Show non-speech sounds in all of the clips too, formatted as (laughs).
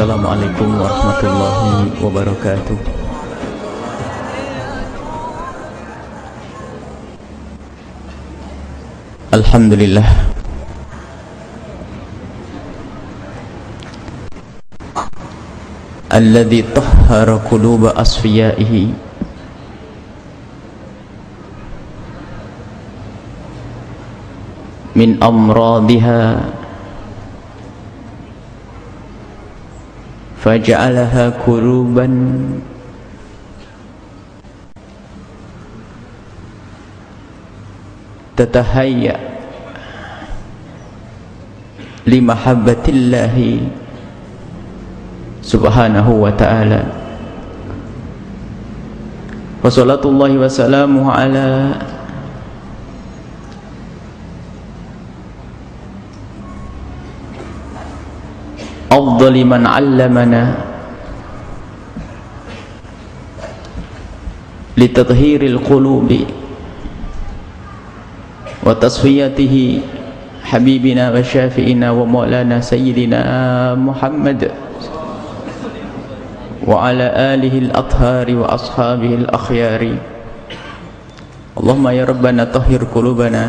السلام عليكم ورحمة الله وبركاته. الحمد لله. الذي طهر قلوب أصفيائه. من أمراضها فجعلها كروبا. تتهيأ لمحبة الله سبحانه وتعالى. وصلاة الله وسلامه على أفضل من علمنا. لتطهير القلوب وتصفيته حبيبنا وشافئنا ومولانا سيدنا محمد وعلى آله الأطهار وأصحابه الأخيار. اللهم يا ربنا طهر قلوبنا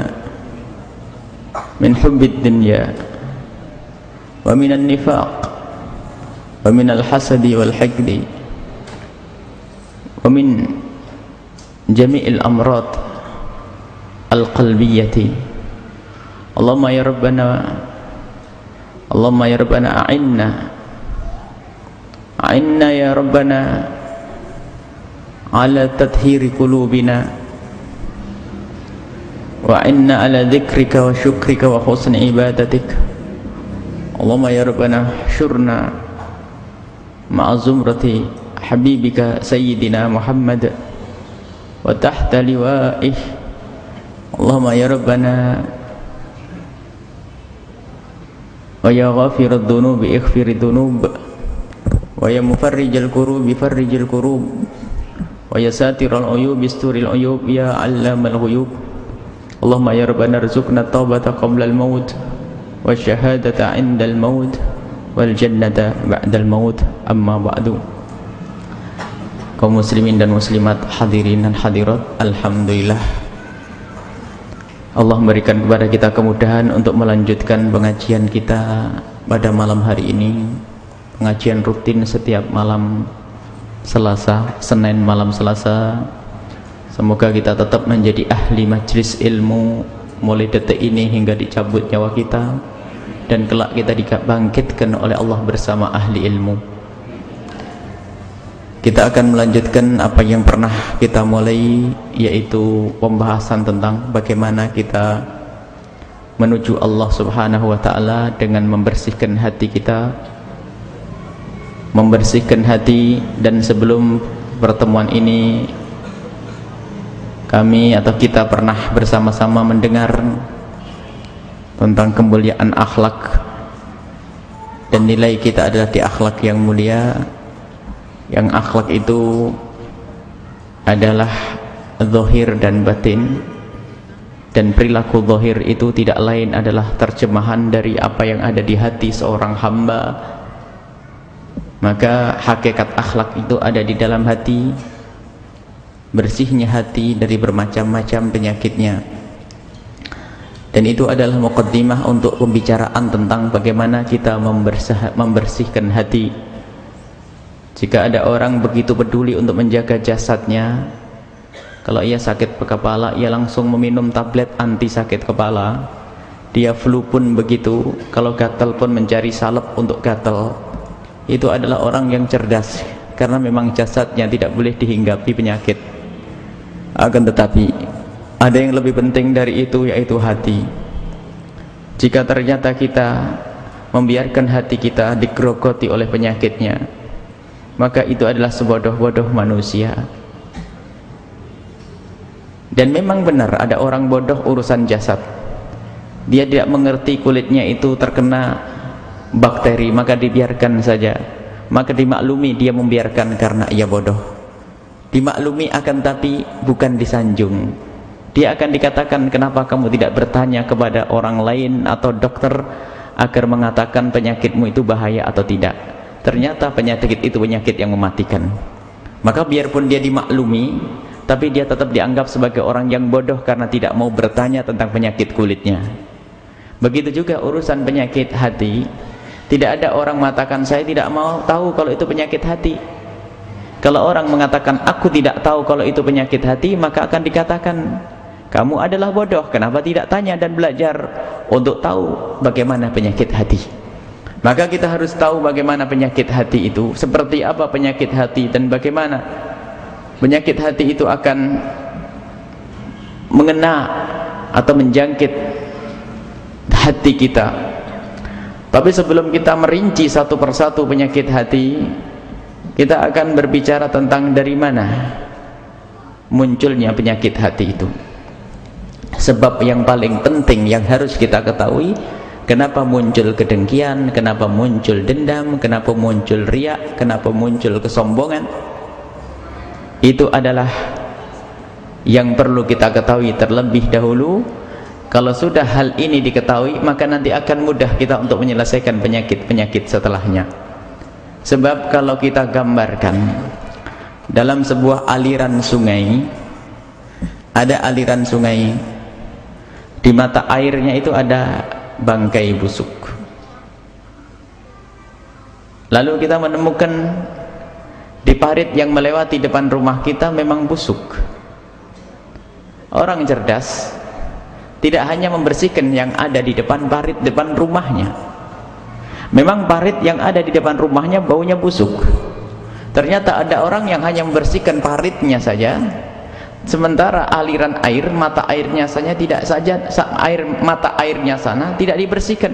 من حب الدنيا ومن النفاق ومن الحسد والحقد ومن جميع الأمراض القلبية. اللهم يا ربنا اللهم يا ربنا أعنا أعنا يا ربنا على تطهير قلوبنا وعنا على ذكرك وشكرك وحسن عبادتك. اللهم يا ربنا احشرنا مع زمرة حبيبك سيدنا محمد وتحت لوائه. اللهم يا ربنا ويا غافر الذنوب اغفر الذنوب ويا مفرج الكروب فرج الكروب ويا ساتر العيوب استر العيوب يا علام الغيوب. اللهم يا ربنا ارزقنا التوبة قبل الموت والشهادة عند الموت. wal jannata ba'dal maut amma ba'du. Kaum muslimin dan muslimat hadirin dan hadirat alhamdulillah. Allah memberikan kepada kita kemudahan untuk melanjutkan pengajian kita pada malam hari ini. Pengajian rutin setiap malam Selasa, Senin malam Selasa. Semoga kita tetap menjadi ahli majlis ilmu mulai detik ini hingga dicabut nyawa kita dan kelak kita dibangkitkan oleh Allah bersama ahli ilmu. Kita akan melanjutkan apa yang pernah kita mulai yaitu pembahasan tentang bagaimana kita menuju Allah subhanahu wa ta'ala dengan membersihkan hati kita. Membersihkan hati dan sebelum pertemuan ini kami atau kita pernah bersama-sama mendengar tentang kemuliaan akhlak. Dan nilai kita adalah di akhlak yang mulia. Yang akhlak itu adalah zahir dan batin. Dan perilaku zahir itu tidak lain adalah terjemahan dari apa yang ada di hati seorang hamba. Maka hakikat akhlak itu ada di dalam hati. Bersihnya hati dari bermacam-macam penyakitnya dan itu adalah mukaddimah untuk pembicaraan tentang bagaimana kita membersihkan hati. Jika ada orang begitu peduli untuk menjaga jasadnya kalau ia sakit kepala ia langsung meminum tablet anti sakit kepala. Dia flu pun begitu kalau gatal pun mencari salep untuk gatal itu adalah orang yang cerdas karena memang jasadnya tidak boleh dihinggapi penyakit. Akan tetapi ada yang lebih penting dari itu yaitu hati. Jika ternyata kita membiarkan hati kita digerogoti oleh penyakitnya maka itu adalah sebodoh-bodoh manusia. Dan memang benar ada orang bodoh urusan jasad. Dia tidak mengerti kulitnya itu terkena bakteri maka dibiarkan saja. Maka dimaklumi dia membiarkan karena ia bodoh. Dimaklumi akan tapi bukan disanjung dia akan dikatakan kenapa kamu tidak bertanya kepada orang lain atau dokter agar mengatakan penyakitmu itu bahaya atau tidak? Ternyata penyakit itu penyakit yang mematikan. Maka biarpun dia dimaklumi tapi dia tetap dianggap sebagai orang yang bodoh karena tidak mau bertanya tentang penyakit kulitnya. Begitu juga urusan penyakit hati. Tidak ada orang mengatakan saya tidak mau tahu kalau itu penyakit hati. Kalau orang mengatakan aku tidak tahu kalau itu penyakit hati maka akan dikatakan kamu adalah bodoh kenapa tidak tanya dan belajar untuk tahu bagaimana penyakit hati maka kita harus tahu bagaimana penyakit hati itu, seperti apa penyakit hati dan bagaimana penyakit hati itu akan mengena atau menjangkit hati kita. Tapi sebelum kita merinci satu persatu penyakit hati, kita akan berbicara tentang dari mana munculnya penyakit hati itu. Sebab yang paling penting yang harus kita ketahui Kenapa muncul kedengkian, kenapa muncul dendam, kenapa muncul riak, kenapa muncul kesombongan? Itu adalah yang perlu kita ketahui terlebih dahulu. Kalau sudah hal ini diketahui, maka nanti akan mudah kita untuk menyelesaikan penyakit-penyakit setelahnya. Sebab kalau kita gambarkan dalam sebuah aliran sungai, ada aliran sungai di mata airnya itu ada bangkai busuk. Lalu kita menemukan di parit yang melewati depan rumah kita memang busuk. Orang cerdas tidak hanya membersihkan yang ada di depan parit depan rumahnya. Memang parit yang ada di depan rumahnya baunya busuk. Ternyata ada orang yang hanya membersihkan paritnya saja sementara aliran air mata airnya saja tidak saja air mata airnya sana tidak dibersihkan.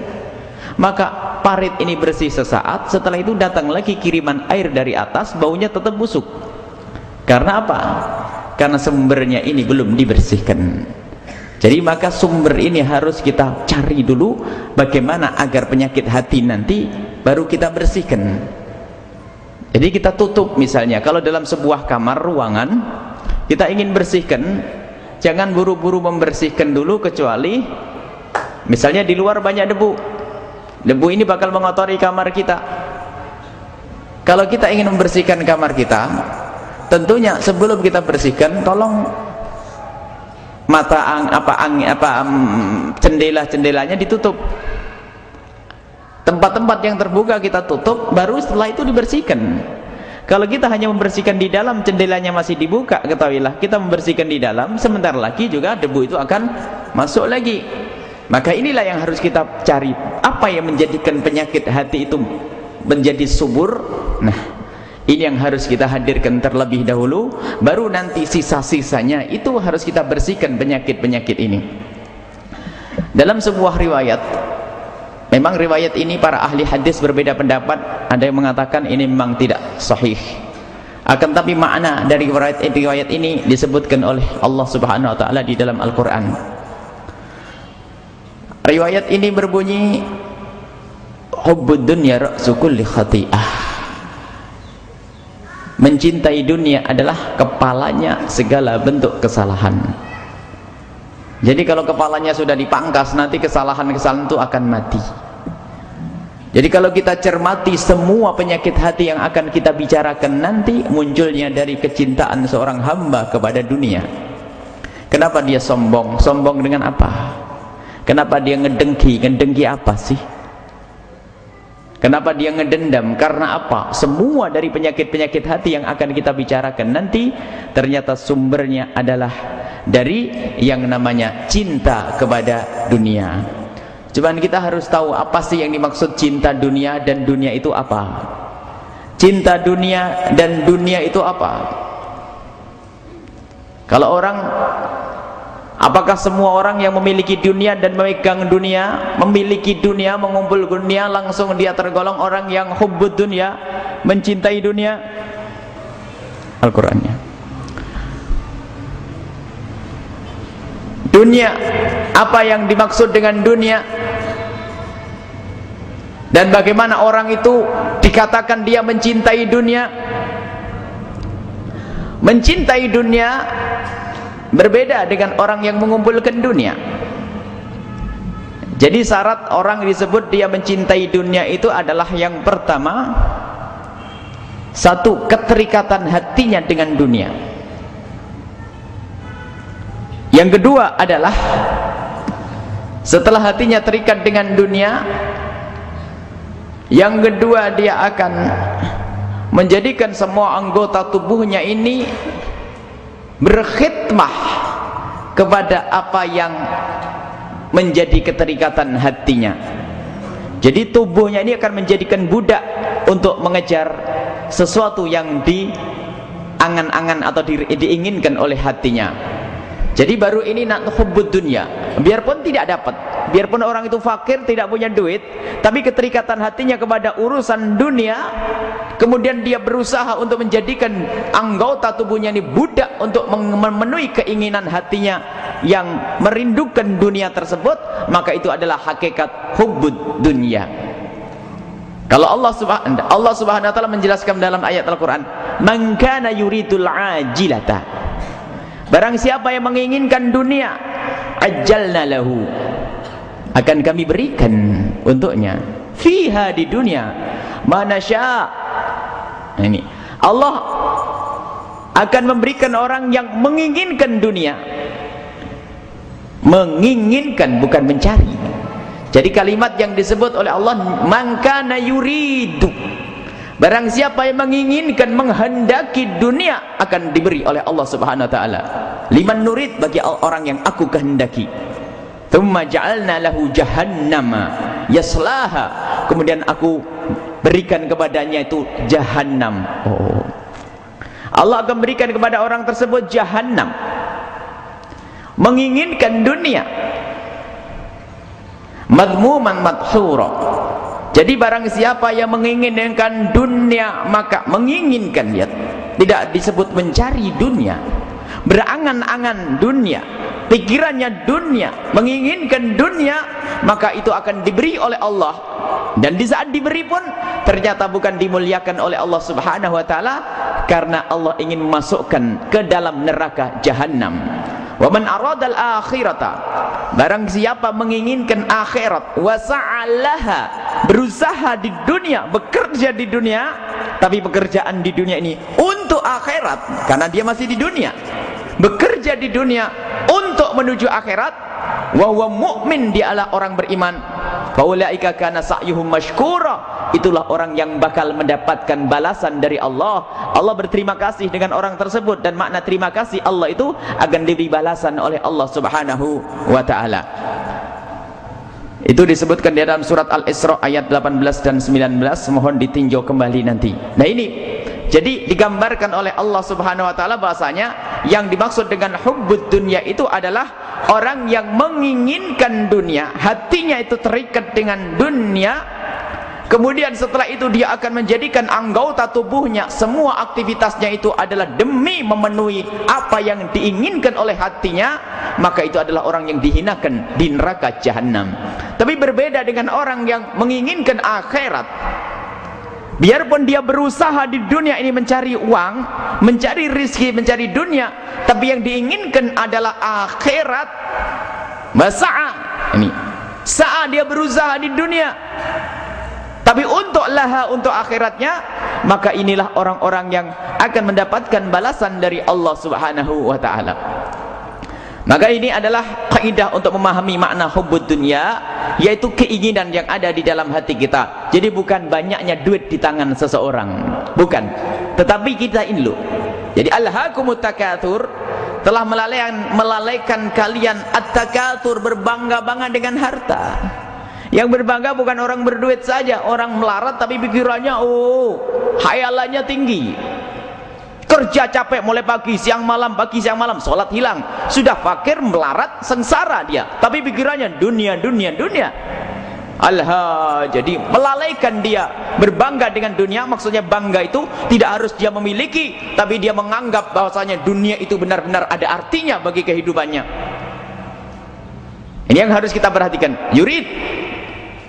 Maka parit ini bersih sesaat setelah itu datang lagi kiriman air dari atas baunya tetap busuk. Karena apa? karena sumbernya ini belum dibersihkan. Jadi maka sumber ini harus kita cari dulu bagaimana agar penyakit hati nanti baru kita bersihkan. Jadi kita tutup misalnya kalau dalam sebuah kamar ruangan kita ingin bersihkan. Jangan buru-buru membersihkan dulu kecuali misalnya di luar banyak debu. Debu ini bakal mengotori kamar kita. Kalau kita ingin membersihkan kamar kita tentunya sebelum kita bersihkan tolong mata ang, apa ang, apa jendela-jendelanya ditutup. Tempat-tempat yang terbuka kita tutup baru setelah itu dibersihkan kalau kita hanya membersihkan di dalam, jendelanya masih dibuka, ketahuilah kita membersihkan di dalam, sebentar lagi juga debu itu akan masuk lagi. Maka inilah yang harus kita cari. Apa yang menjadikan penyakit hati itu menjadi subur? Nah, ini yang harus kita hadirkan terlebih dahulu, baru nanti sisa-sisanya itu harus kita bersihkan penyakit-penyakit ini. Dalam sebuah riwayat Memang riwayat ini para ahli hadis berbeda pendapat. Ada yang mengatakan ini memang tidak sahih. Akan tapi makna dari riwayat, ini disebutkan oleh Allah Subhanahu wa taala di dalam Al-Qur'an. Riwayat ini berbunyi hubbud dunya ra'su kulli khati'ah. Mencintai dunia adalah kepalanya segala bentuk kesalahan. Jadi kalau kepalanya sudah dipangkas nanti kesalahan-kesalahan itu akan mati. Jadi kalau kita cermati semua penyakit hati yang akan kita bicarakan nanti munculnya dari kecintaan seorang hamba kepada dunia. Kenapa dia sombong? Sombong dengan apa? Kenapa dia ngedengki? Ngedengki apa sih? Kenapa dia ngedendam? Karena apa? Semua dari penyakit-penyakit hati yang akan kita bicarakan nanti ternyata sumbernya adalah dari yang namanya cinta kepada dunia. Cuman kita harus tahu apa sih yang dimaksud cinta dunia dan dunia itu apa? Cinta dunia dan dunia itu apa? Kalau orang Apakah semua orang yang memiliki dunia dan memegang dunia, memiliki dunia, mengumpul dunia, langsung dia tergolong orang yang hubbud dunia, mencintai dunia? Al-Qur'annya. Dunia, apa yang dimaksud dengan dunia? Dan bagaimana orang itu dikatakan dia mencintai dunia? Mencintai dunia berbeda dengan orang yang mengumpulkan dunia jadi syarat orang disebut dia mencintai dunia itu adalah yang pertama satu keterikatan hatinya dengan dunia yang kedua adalah setelah hatinya terikat dengan dunia yang kedua dia akan menjadikan semua anggota tubuhnya ini berkhidmah kepada apa yang menjadi keterikatan hatinya. Jadi tubuhnya ini akan menjadikan budak untuk mengejar sesuatu yang diangan-angan atau di, diinginkan oleh hatinya jadi baru ini nak hubbud dunia. Biarpun tidak dapat biarpun orang itu fakir tidak punya duit tapi keterikatan hatinya kepada urusan dunia kemudian dia berusaha untuk menjadikan anggota tubuhnya ini budak untuk memenuhi keinginan hatinya yang merindukan dunia tersebut maka itu adalah hakikat hubbud dunia. Kalau Allah Subhanahu wa taala menjelaskan dalam ayat Al-Qur'an man kana yuridul ajilata Barang siapa yang menginginkan dunia, ajalna lahu. Akan kami berikan untuknya fiha di dunia mana sya. Nah, ini Allah akan memberikan orang yang menginginkan dunia. Menginginkan bukan mencari. Jadi kalimat yang disebut oleh Allah mangkana yuridu Barang siapa yang menginginkan menghendaki dunia akan diberi oleh Allah Subhanahu wa taala. Liman nurid bagi orang yang aku kehendaki. Thumma ja'alna lahu jahannama yaslaha. Kemudian aku berikan kepadanya itu jahannam. Oh. Allah akan berikan kepada orang tersebut jahannam. Menginginkan dunia. Madmuman madhura jadi barang siapa yang menginginkan dunia maka menginginkan lihat tidak disebut mencari dunia. Berangan-angan dunia. Pikirannya dunia. Menginginkan dunia maka itu akan diberi oleh Allah. Dan di saat diberi pun ternyata bukan dimuliakan oleh Allah Subhanahu wa taala karena Allah ingin memasukkan ke dalam neraka jahanam wa man aradal akhirata. Barang siapa menginginkan akhirat wa berusaha di dunia bekerja di dunia tapi pekerjaan di dunia ini untuk akhirat karena dia masih di dunia. Bekerja di dunia untuk menuju akhirat wa huwa mu'min dia adalah orang beriman faulaika kana sa'yuhum mashkura. Itulah orang yang bakal mendapatkan balasan dari Allah. Allah berterima kasih dengan orang tersebut dan makna terima kasih Allah itu akan diberi balasan oleh Allah Subhanahu wa taala. Itu disebutkan di dalam surat Al-Isra ayat 18 dan 19 mohon ditinjau kembali nanti. Nah ini jadi digambarkan oleh Allah Subhanahu wa taala bahasanya yang dimaksud dengan hubbud dunia itu adalah orang yang menginginkan dunia, hatinya itu terikat dengan dunia. Kemudian setelah itu dia akan menjadikan anggota tubuhnya semua aktivitasnya itu adalah demi memenuhi apa yang diinginkan oleh hatinya, maka itu adalah orang yang dihinakan di neraka jahanam. Tapi berbeda dengan orang yang menginginkan akhirat biarpun dia berusaha di dunia ini mencari uang mencari rizki, mencari dunia tapi yang diinginkan adalah akhirat. Masa'a. Ini. Saat dia berusaha di dunia. Tapi untuk laha untuk akhiratnya maka inilah orang-orang yang akan mendapatkan balasan dari Allah subhanahu wa ta'ala maka ini adalah kaidah untuk memahami makna hubbud dunia yaitu keinginan yang ada di dalam hati kita. Jadi bukan banyaknya duit di tangan seseorang, bukan. Tetapi kita ini loh. Jadi alhaqumut takatsur telah melalaikan melalaikan kalian at-takatsur berbangga-bangga dengan harta. Yang berbangga bukan orang berduit saja, orang melarat tapi pikirannya oh, hayalannya tinggi kerja capek mulai pagi siang malam pagi siang malam. Sholat hilang. Sudah fakir melarat sengsara dia. Tapi pikirannya dunia dunia dunia. Alha jadi melalaikan dia. Berbangga dengan dunia maksudnya bangga itu tidak harus dia memiliki tapi dia menganggap bahwasanya dunia itu benar-benar ada artinya bagi kehidupannya. Ini yang harus kita perhatikan. Yurid.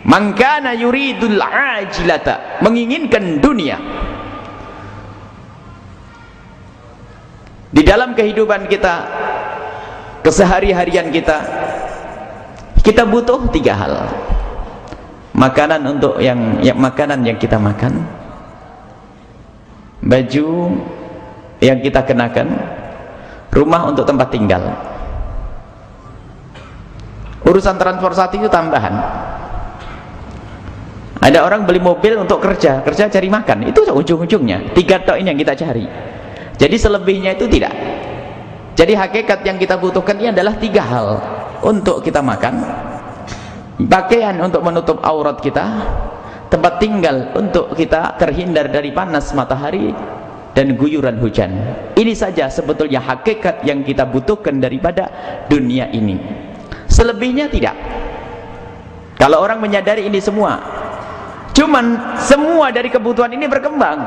Mangkana yuridul ajilata. Menginginkan dunia di dalam kehidupan kita kesehari-harian kita kita butuh tiga hal. Makanan untuk yang, yang makanan yang kita makan. Baju yang kita kenakan. Rumah untuk tempat tinggal. Urusan transportasi itu tambahan. Ada orang beli mobil untuk kerja kerja cari makan. Itu ujung-ujungnya. Tiga tok ini yang kita cari jadi selebihnya itu tidak. Jadi hakikat yang kita butuhkan ini adalah tiga hal untuk kita makan. Pakaian untuk menutup aurat kita. Tempat tinggal untuk kita terhindar dari panas matahari dan guyuran hujan. Ini saja sebetulnya hakikat yang kita butuhkan daripada dunia ini. Selebihnya tidak. Kalau orang menyadari ini semua cuman semua dari kebutuhan ini berkembang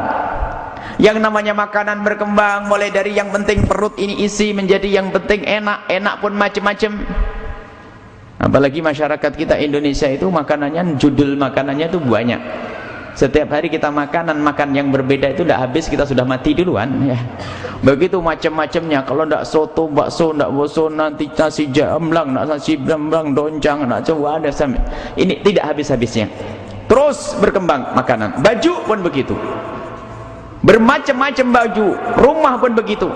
yang namanya makanan berkembang mulai dari yang penting perut ini isi menjadi yang penting enak enak pun macam-macam apalagi masyarakat kita Indonesia itu makanannya judul makanannya itu banyak. Setiap hari kita makanan makan yang berbeda itu tidak habis kita sudah mati duluan ya. Begitu macam-macamnya kalau tidak soto bakso tidak bakso nanti nasi jamblang nasi jamblang doncang nak coba ada sampai. Ini tidak habis-habisnya. Terus berkembang makanan. Baju pun begitu bermacam-macam baju rumah pun begitu.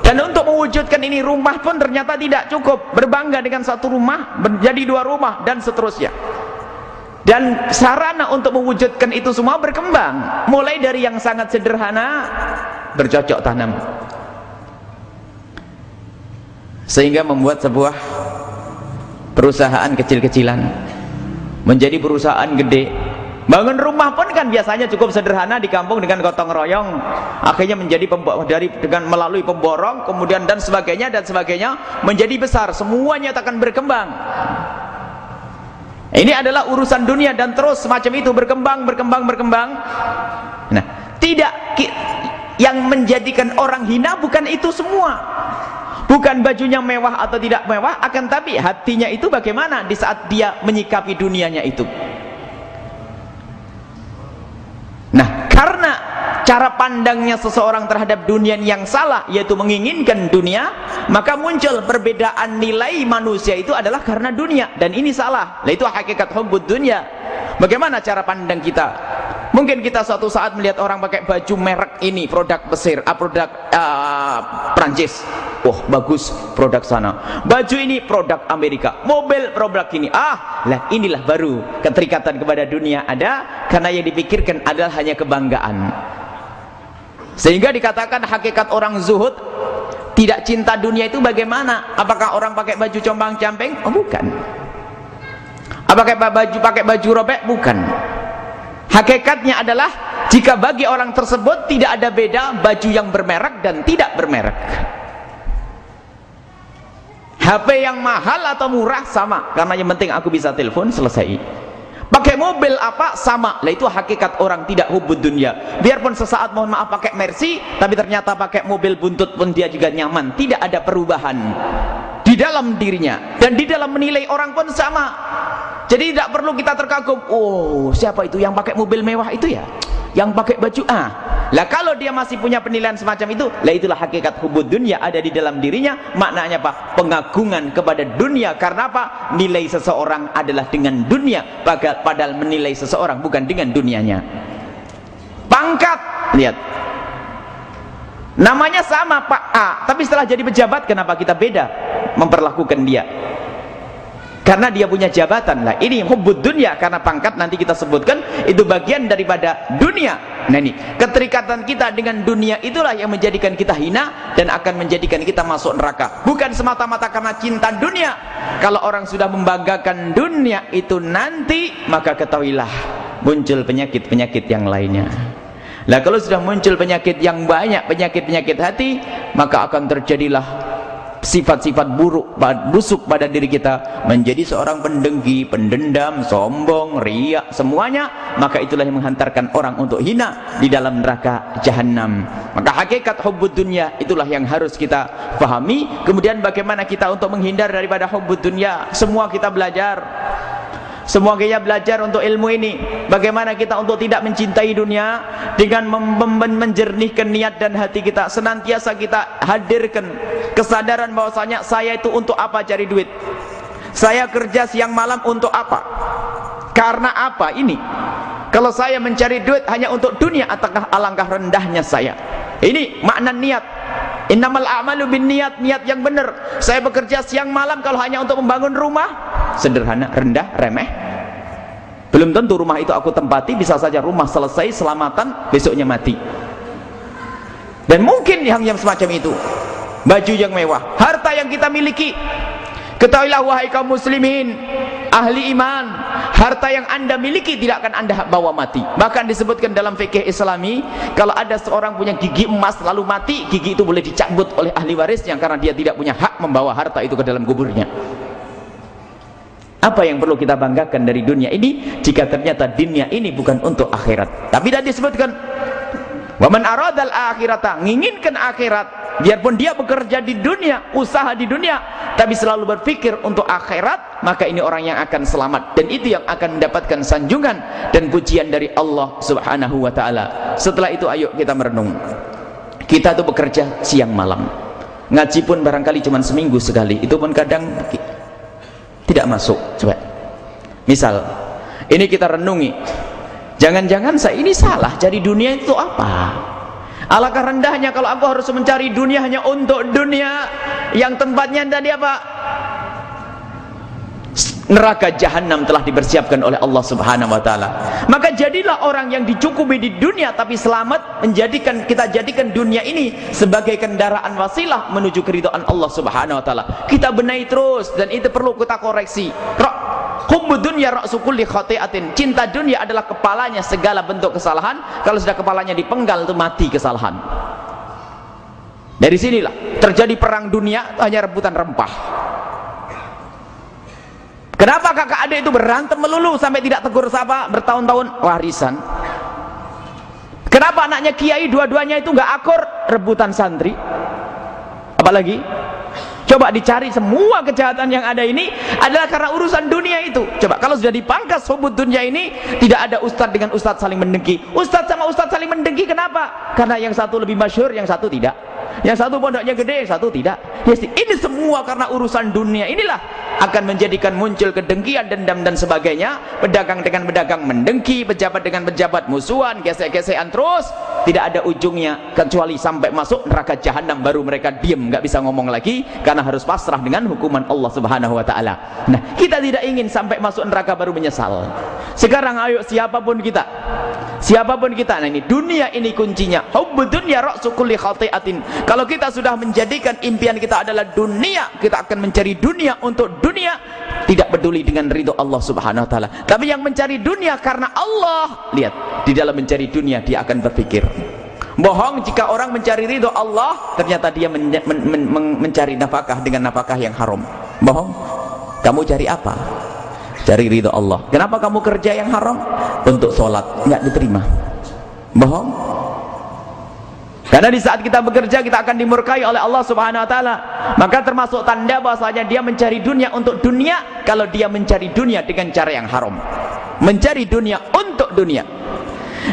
Dan untuk mewujudkan ini rumah pun ternyata tidak cukup. Berbangga dengan satu rumah menjadi dua rumah dan seterusnya. Dan sarana untuk mewujudkan itu semua berkembang. Mulai dari yang sangat sederhana bercocok tanam. Sehingga membuat sebuah perusahaan kecil-kecilan. Menjadi perusahaan gede Bangun rumah pun kan biasanya cukup sederhana di kampung dengan gotong royong. Akhirnya menjadi dari dengan melalui pemborong, kemudian dan sebagainya dan sebagainya menjadi besar. Semuanya akan berkembang. Ini adalah urusan dunia dan terus semacam itu berkembang, berkembang, berkembang. Nah, tidak yang menjadikan orang hina bukan itu semua. Bukan bajunya mewah atau tidak mewah, akan tapi hatinya itu bagaimana di saat dia menyikapi dunianya itu. Nah, karena cara pandangnya seseorang terhadap dunia yang salah yaitu menginginkan dunia, maka muncul perbedaan nilai manusia itu adalah karena dunia dan ini salah. Nah, itu hakikat hubbud dunia. Bagaimana cara pandang kita? Mungkin kita suatu saat melihat orang pakai baju merek ini, produk Mesir, uh, produk uh, Prancis. Wah, oh, bagus produk sana. Baju ini produk Amerika. Mobil produk ini. Ah, lah inilah baru keterikatan kepada dunia ada karena yang dipikirkan adalah hanya kebanggaan. Sehingga dikatakan hakikat orang zuhud tidak cinta dunia itu bagaimana? Apakah orang pakai baju compang-camping? Oh, bukan. Apakah baju pakai baju robek? Bukan Hakikatnya adalah jika bagi orang tersebut tidak ada beda baju yang bermerek dan tidak bermerek. HP yang mahal atau murah sama karena yang penting aku bisa telepon selesai. Pakai mobil apa sama. Lah itu hakikat orang tidak hubud dunia. Biarpun sesaat mohon maaf pakai Mercy tapi ternyata pakai mobil buntut pun dia juga nyaman. Tidak ada perubahan di dalam dirinya dan di dalam menilai orang pun sama jadi tidak perlu kita terkagum. Oh siapa itu yang pakai mobil mewah itu ya? Yang pakai baju ah lah kalau dia masih punya penilaian semacam itu lah itulah hakikat hubud dunia ada di dalam dirinya. Maknanya apa? Pengagungan kepada dunia. Karena apa? Nilai seseorang adalah dengan dunia. Padahal menilai seseorang bukan dengan dunianya. Pangkat! Lihat. Namanya sama Pak A. Tapi setelah jadi pejabat kenapa kita beda? Memperlakukan dia karena dia punya jabatan. Lah ini hubud dunia karena pangkat nanti kita sebutkan itu bagian daripada dunia. Nah ini keterikatan kita dengan dunia itulah yang menjadikan kita hina dan akan menjadikan kita masuk neraka. Bukan semata-mata karena cinta dunia. Kalau orang sudah membanggakan dunia itu nanti maka ketahuilah muncul penyakit-penyakit yang lainnya. Lah kalau sudah muncul penyakit yang banyak penyakit-penyakit hati maka akan terjadilah sifat-sifat buruk busuk pada diri kita menjadi seorang pendengki, pendendam, sombong, riak, semuanya maka itulah yang menghantarkan orang untuk hina di dalam neraka jahanam maka hakikat hubbud dunia itulah yang harus kita pahami kemudian bagaimana kita untuk menghindar daripada hubbud dunia semua kita belajar semua kita belajar untuk ilmu ini. Bagaimana kita untuk tidak mencintai dunia dengan menjernihkan niat dan hati kita. Senantiasa kita hadirkan kesadaran bahwasanya saya itu untuk apa cari duit. Saya kerja siang malam untuk apa? Karena apa ini? kalau saya mencari duit hanya untuk dunia ataukah alangkah rendahnya saya ini makna niat innamal a'malu bin niat niat yang benar. Saya bekerja siang malam kalau hanya untuk membangun rumah. Sederhana rendah remeh. Belum tentu rumah itu aku tempati bisa saja rumah selesai selamatan besoknya mati. Dan mungkin yang yang semacam itu. Baju yang mewah harta yang kita miliki. Ketahuilah wahai kaum muslimin ahli iman harta yang anda miliki tidak akan anda bawa mati. Bahkan disebutkan dalam fikih islami kalau ada seorang punya gigi emas lalu mati gigi itu boleh dicabut oleh ahli warisnya karena dia tidak punya hak membawa harta itu ke dalam kuburnya. Apa yang perlu kita banggakan dari dunia ini? Jika ternyata dunia ini bukan untuk akhirat. Tapi tadi disebutkan Waman aradal akhirata, menginginkan akhirat, biarpun dia bekerja di dunia, usaha di dunia, tapi selalu berpikir untuk akhirat, maka ini orang yang akan selamat dan itu yang akan mendapatkan sanjungan dan pujian dari Allah Subhanahu wa taala. Setelah itu ayo kita merenung. Kita tuh bekerja siang malam. Ngaji pun barangkali cuma seminggu sekali, itu pun kadang tidak masuk. Coba. Misal, ini kita renungi Jangan-jangan saya ini salah cari dunia itu apa? Alangkah rendahnya kalau aku harus mencari dunia hanya untuk dunia yang tempatnya tadi apa? Neraka jahanam telah dipersiapkan oleh Allah Subhanahu wa taala. Maka jadilah orang yang dicukupi di dunia tapi selamat menjadikan kita jadikan dunia ini sebagai kendaraan wasilah menuju keridhaan Allah Subhanahu wa taala. Kita benahi terus dan itu perlu kita koreksi. Hubbu dunya ra'su kulli khati'atin. Cinta dunia adalah kepalanya segala bentuk kesalahan. Kalau sudah kepalanya dipenggal itu mati kesalahan. Dari sinilah terjadi perang dunia hanya rebutan rempah. Kenapa kakak adik itu berantem melulu sampai tidak tegur sapa bertahun-tahun warisan? Kenapa anaknya kiai dua-duanya itu nggak akur rebutan santri? Apalagi Coba dicari semua kejahatan yang ada ini adalah karena urusan dunia itu. Coba kalau sudah dipangkas hubud dunia ini tidak ada ustadz dengan ustadz saling mendengki. Ustadz sama ustadz saling mendengki kenapa? Karena yang satu lebih masyur, yang satu tidak. Yang satu pondoknya gede, satu tidak. Ini semua karena urusan dunia inilah akan menjadikan muncul kedengkian, dendam dan sebagainya. Pedagang dengan pedagang mendengki, pejabat dengan pejabat musuhan, gesek-gesekan terus. Tidak ada ujungnya kecuali sampai masuk neraka jahanam baru mereka diam, nggak bisa ngomong lagi karena harus pasrah dengan hukuman Allah Subhanahu wa taala. Nah, kita tidak ingin sampai masuk neraka baru menyesal. Sekarang ayo siapa pun kita, siapa pun kita, nah ini dunia ini kuncinya. Hubbud dunya ra'su kulli khati'atin. Kalau kita sudah menjadikan impian kita adalah dunia, kita akan mencari dunia untuk dunia, tidak peduli dengan ridho Allah Subhanahu wa taala. Tapi yang mencari dunia karena Allah, lihat, di dalam mencari dunia dia akan berpikir bohong jika orang mencari ridho Allah ternyata dia men men men mencari nafkah dengan nafkah yang haram. Bohong? Kamu cari apa? Cari ridho Allah. Kenapa kamu kerja yang haram? Untuk sholat nggak diterima. Bohong karena di saat kita bekerja kita akan dimurkai oleh Allah Subhanahu wa taala. Maka termasuk tanda bahwasanya dia mencari dunia untuk dunia kalau dia mencari dunia dengan cara yang haram. Mencari dunia untuk dunia.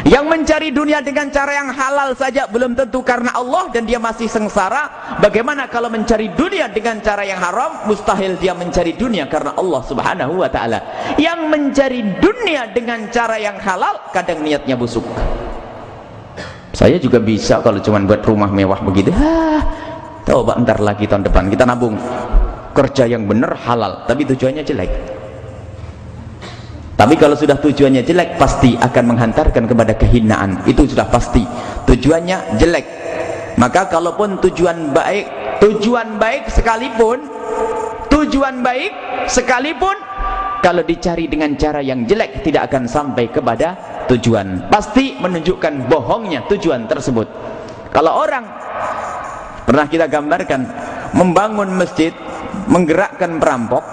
Yang mencari dunia dengan cara yang halal saja belum tentu karena Allah dan dia masih sengsara. Bagaimana kalau mencari dunia dengan cara yang haram? Mustahil dia mencari dunia karena Allah subhanahu wa ta'ala. Yang mencari dunia dengan cara yang halal kadang niatnya busuk saya juga bisa kalau cuma buat rumah mewah begitu ah, coba ntar lagi tahun depan kita nabung kerja yang benar halal tapi tujuannya jelek tapi kalau sudah tujuannya jelek pasti akan menghantarkan kepada kehinaan. Itu sudah pasti. Tujuannya jelek. Maka kalaupun tujuan baik, tujuan baik sekalipun, tujuan baik sekalipun kalau dicari dengan cara yang jelek tidak akan sampai kepada tujuan. Pasti menunjukkan bohongnya tujuan tersebut. Kalau orang pernah kita gambarkan membangun masjid, menggerakkan perampok,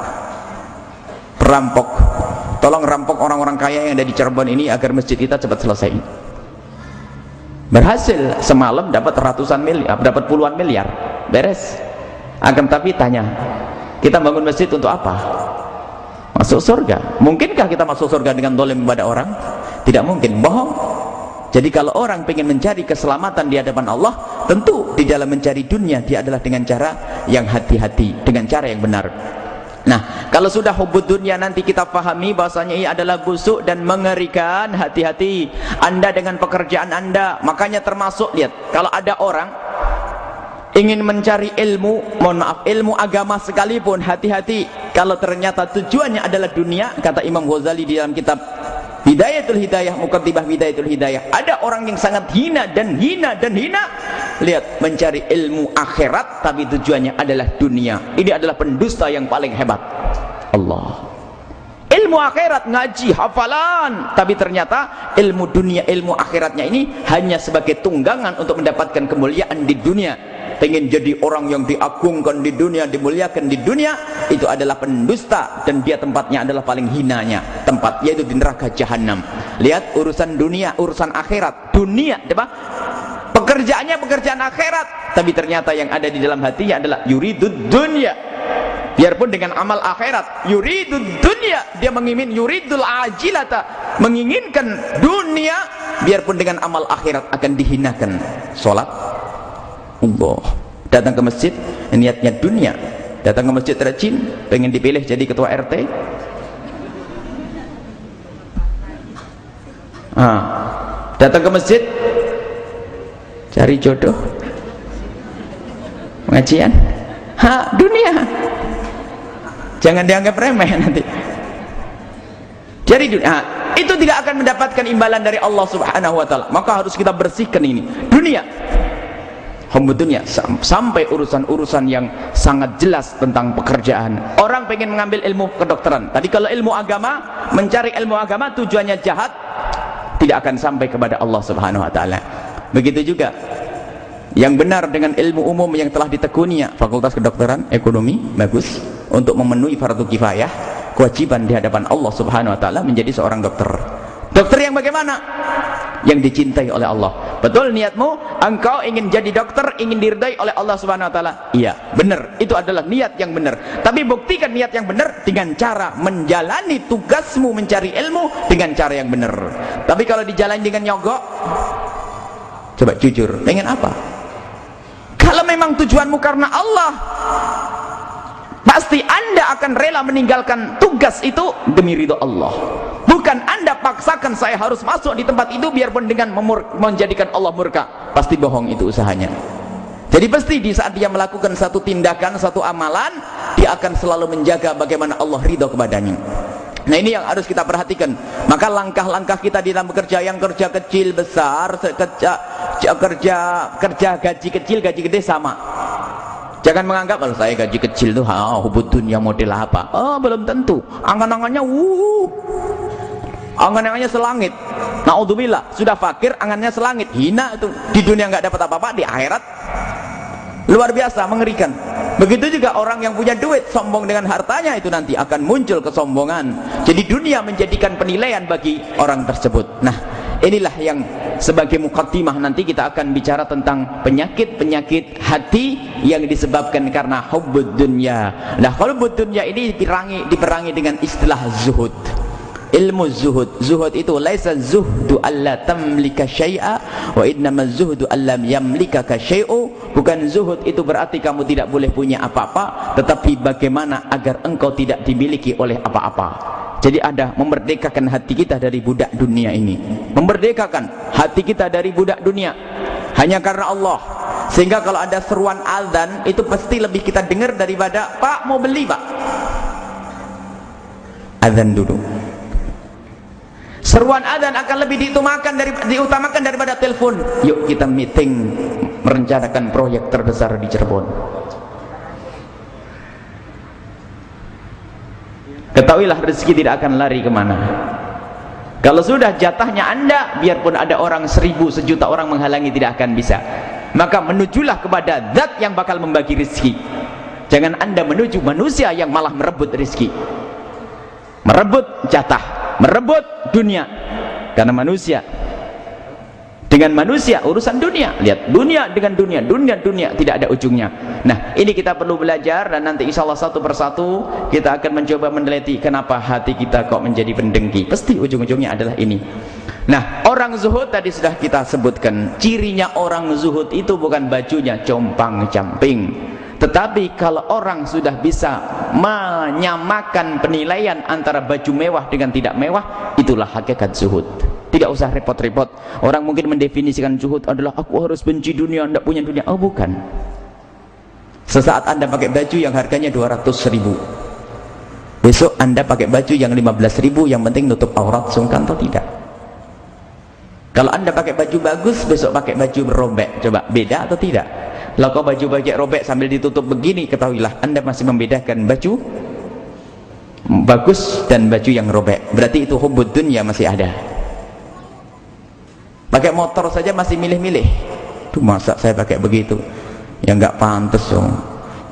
perampok. Tolong rampok orang-orang kaya yang ada di Cirebon ini agar masjid kita cepat selesai. Berhasil semalam dapat ratusan miliar dapat puluhan miliar. Beres. Akan tapi tanya kita bangun masjid untuk apa masuk surga mungkinkah kita masuk surga dengan dolim kepada orang tidak mungkin bohong jadi kalau orang ingin mencari keselamatan di hadapan Allah tentu di dalam mencari dunia dia adalah dengan cara yang hati-hati dengan cara yang benar Nah, kalau sudah hubud dunia nanti kita fahami bahasanya ini adalah busuk dan mengerikan. Hati-hati Anda dengan pekerjaan Anda. Makanya termasuk lihat, kalau ada orang ingin mencari ilmu, mohon maaf, ilmu agama sekalipun, hati-hati kalau ternyata tujuannya adalah dunia, kata Imam Ghazali di dalam kitab Hidayatul Hidayah, Mukaddimah Hidayatul Hidayah. Ada orang yang sangat hina dan hina dan hina. Lihat, mencari ilmu akhirat tapi tujuannya adalah dunia. Ini adalah pendusta yang paling hebat. Allah. Ilmu akhirat ngaji, hafalan, tapi ternyata ilmu dunia, ilmu akhiratnya ini hanya sebagai tunggangan untuk mendapatkan kemuliaan di dunia pengen jadi orang yang diagungkan di dunia dimuliakan di dunia itu adalah pendusta. Dan dia tempatnya adalah paling hinanya. Tempat yaitu di neraka jahanam lihat urusan dunia urusan akhirat. Dunia apa pekerjaannya pekerjaan akhirat. Tapi ternyata yang ada di dalam hatinya adalah yuridud dunia. Biarpun dengan amal akhirat yuridud dunia. Dia menginginkan yuridul ajilata. Menginginkan dunia biarpun dengan amal akhirat akan dihinakan. Sholat Allah datang ke masjid niatnya dunia. Datang ke masjid rajin pengen dipilih jadi ketua RT ah, datang ke masjid cari jodoh. Pengajian. Ha dunia. Jangan dianggap remeh nanti. Jadi dunia. Itu tidak akan mendapatkan imbalan dari Allah subhanahu wa ta'ala. Maka harus kita bersihkan ini. Dunia dunia. Sampai urusan-urusan yang sangat jelas tentang pekerjaan. Orang pengen mengambil ilmu kedokteran. Tadi kalau ilmu agama mencari ilmu agama tujuannya jahat tidak akan sampai kepada Allah subhanahu wa ta'ala. Begitu juga. Yang benar dengan ilmu umum yang telah ditekuninya fakultas kedokteran ekonomi bagus. Untuk memenuhi fardu kifayah kewajiban di hadapan Allah subhanahu wa ta'ala menjadi seorang dokter. Dokter yang bagaimana? Yang dicintai oleh Allah betul niatmu? Engkau ingin jadi dokter ingin diridai oleh Allah subhanahu wa ta'ala? Iya benar. Itu adalah niat yang benar. Tapi buktikan niat yang benar dengan cara menjalani tugasmu mencari ilmu dengan cara yang benar. Tapi kalau dijalani dengan nyogok coba jujur pengen apa? Kalau memang tujuanmu karena Allah pasti anda akan rela meninggalkan tugas itu demi ridho Allah bukan anda paksakan saya harus masuk di tempat itu biarpun dengan menjadikan Allah murka pasti bohong itu usahanya jadi pasti di saat dia melakukan satu tindakan satu amalan dia akan selalu menjaga bagaimana Allah ridho kepadanya Nah ini yang harus kita perhatikan. Maka langkah-langkah kita di dalam bekerja yang kerja kecil besar, kerja kerja kerja gaji kecil gaji gede sama. Jangan menganggap kalau saya gaji kecil tuh, ah, hubud dunia model apa? Oh, belum tentu. Angan-angannya, wuh angan-angannya selangit. Naudzubillah. Sudah fakir angannya selangit. Hina itu. Di dunia nggak dapat apa-apa di akhirat. Luar biasa mengerikan. Begitu juga orang yang punya duit sombong dengan hartanya itu nanti akan muncul kesombongan. Jadi dunia menjadikan penilaian bagi orang tersebut. Nah inilah yang sebagai mukaddimah nanti kita akan bicara tentang penyakit-penyakit hati yang disebabkan karena hubbud dunya. Nah hubbud dunya ini diperangi, diperangi dengan istilah zuhud ilmu zuhud. Zuhud itu laisa zuhdu alla tamlika syai'a wa innama zuhdu allam yamlikaka syai'u. Bukan zuhud itu berarti kamu tidak boleh punya apa-apa tetapi bagaimana agar engkau tidak dimiliki oleh apa-apa. Jadi ada memerdekakan hati kita dari budak dunia ini. Memerdekakan hati kita dari budak dunia. Hanya karena Allah. Sehingga kalau ada seruan azan itu pasti lebih kita dengar daripada pak mau beli pak. Azan dulu seruan adzan akan lebih diutamakan dari diutamakan daripada telepon. Yuk kita meeting merencanakan proyek terbesar di Cirebon. Ketahuilah rezeki tidak akan lari ke mana. Kalau sudah jatahnya anda biarpun ada orang seribu sejuta orang menghalangi tidak akan bisa. Maka menujulah kepada zat yang bakal membagi rezeki. Jangan anda menuju manusia yang malah merebut rezeki. Merebut jatah merebut dunia karena manusia. Dengan manusia urusan dunia. Lihat dunia dengan dunia dunia dunia tidak ada ujungnya. Nah ini kita perlu belajar dan nanti insya satu persatu kita akan mencoba meneliti kenapa hati kita kok menjadi pendengki. Pasti ujung-ujungnya adalah ini. Nah orang zuhud tadi sudah kita sebutkan. Cirinya orang zuhud itu bukan bajunya compang camping tetapi kalau orang sudah bisa menyamakan penilaian antara baju mewah dengan tidak mewah itulah hakikat zuhud. Tidak usah repot-repot. Orang mungkin mendefinisikan zuhud adalah aku harus benci dunia tidak punya dunia. Oh bukan. Sesaat anda pakai baju yang harganya 200 ribu. Besok anda pakai baju yang 15 ribu yang penting nutup aurat sungkan atau tidak? Kalau anda pakai baju bagus besok pakai baju berobek coba beda atau tidak kalau kau baju baju robek sambil ditutup begini? Ketahuilah anda masih membedakan baju bagus dan baju yang robek. Berarti itu hubud dunia masih ada. Pakai motor saja masih milih-milih. Tuh masa saya pakai begitu? Ya nggak pantas dong.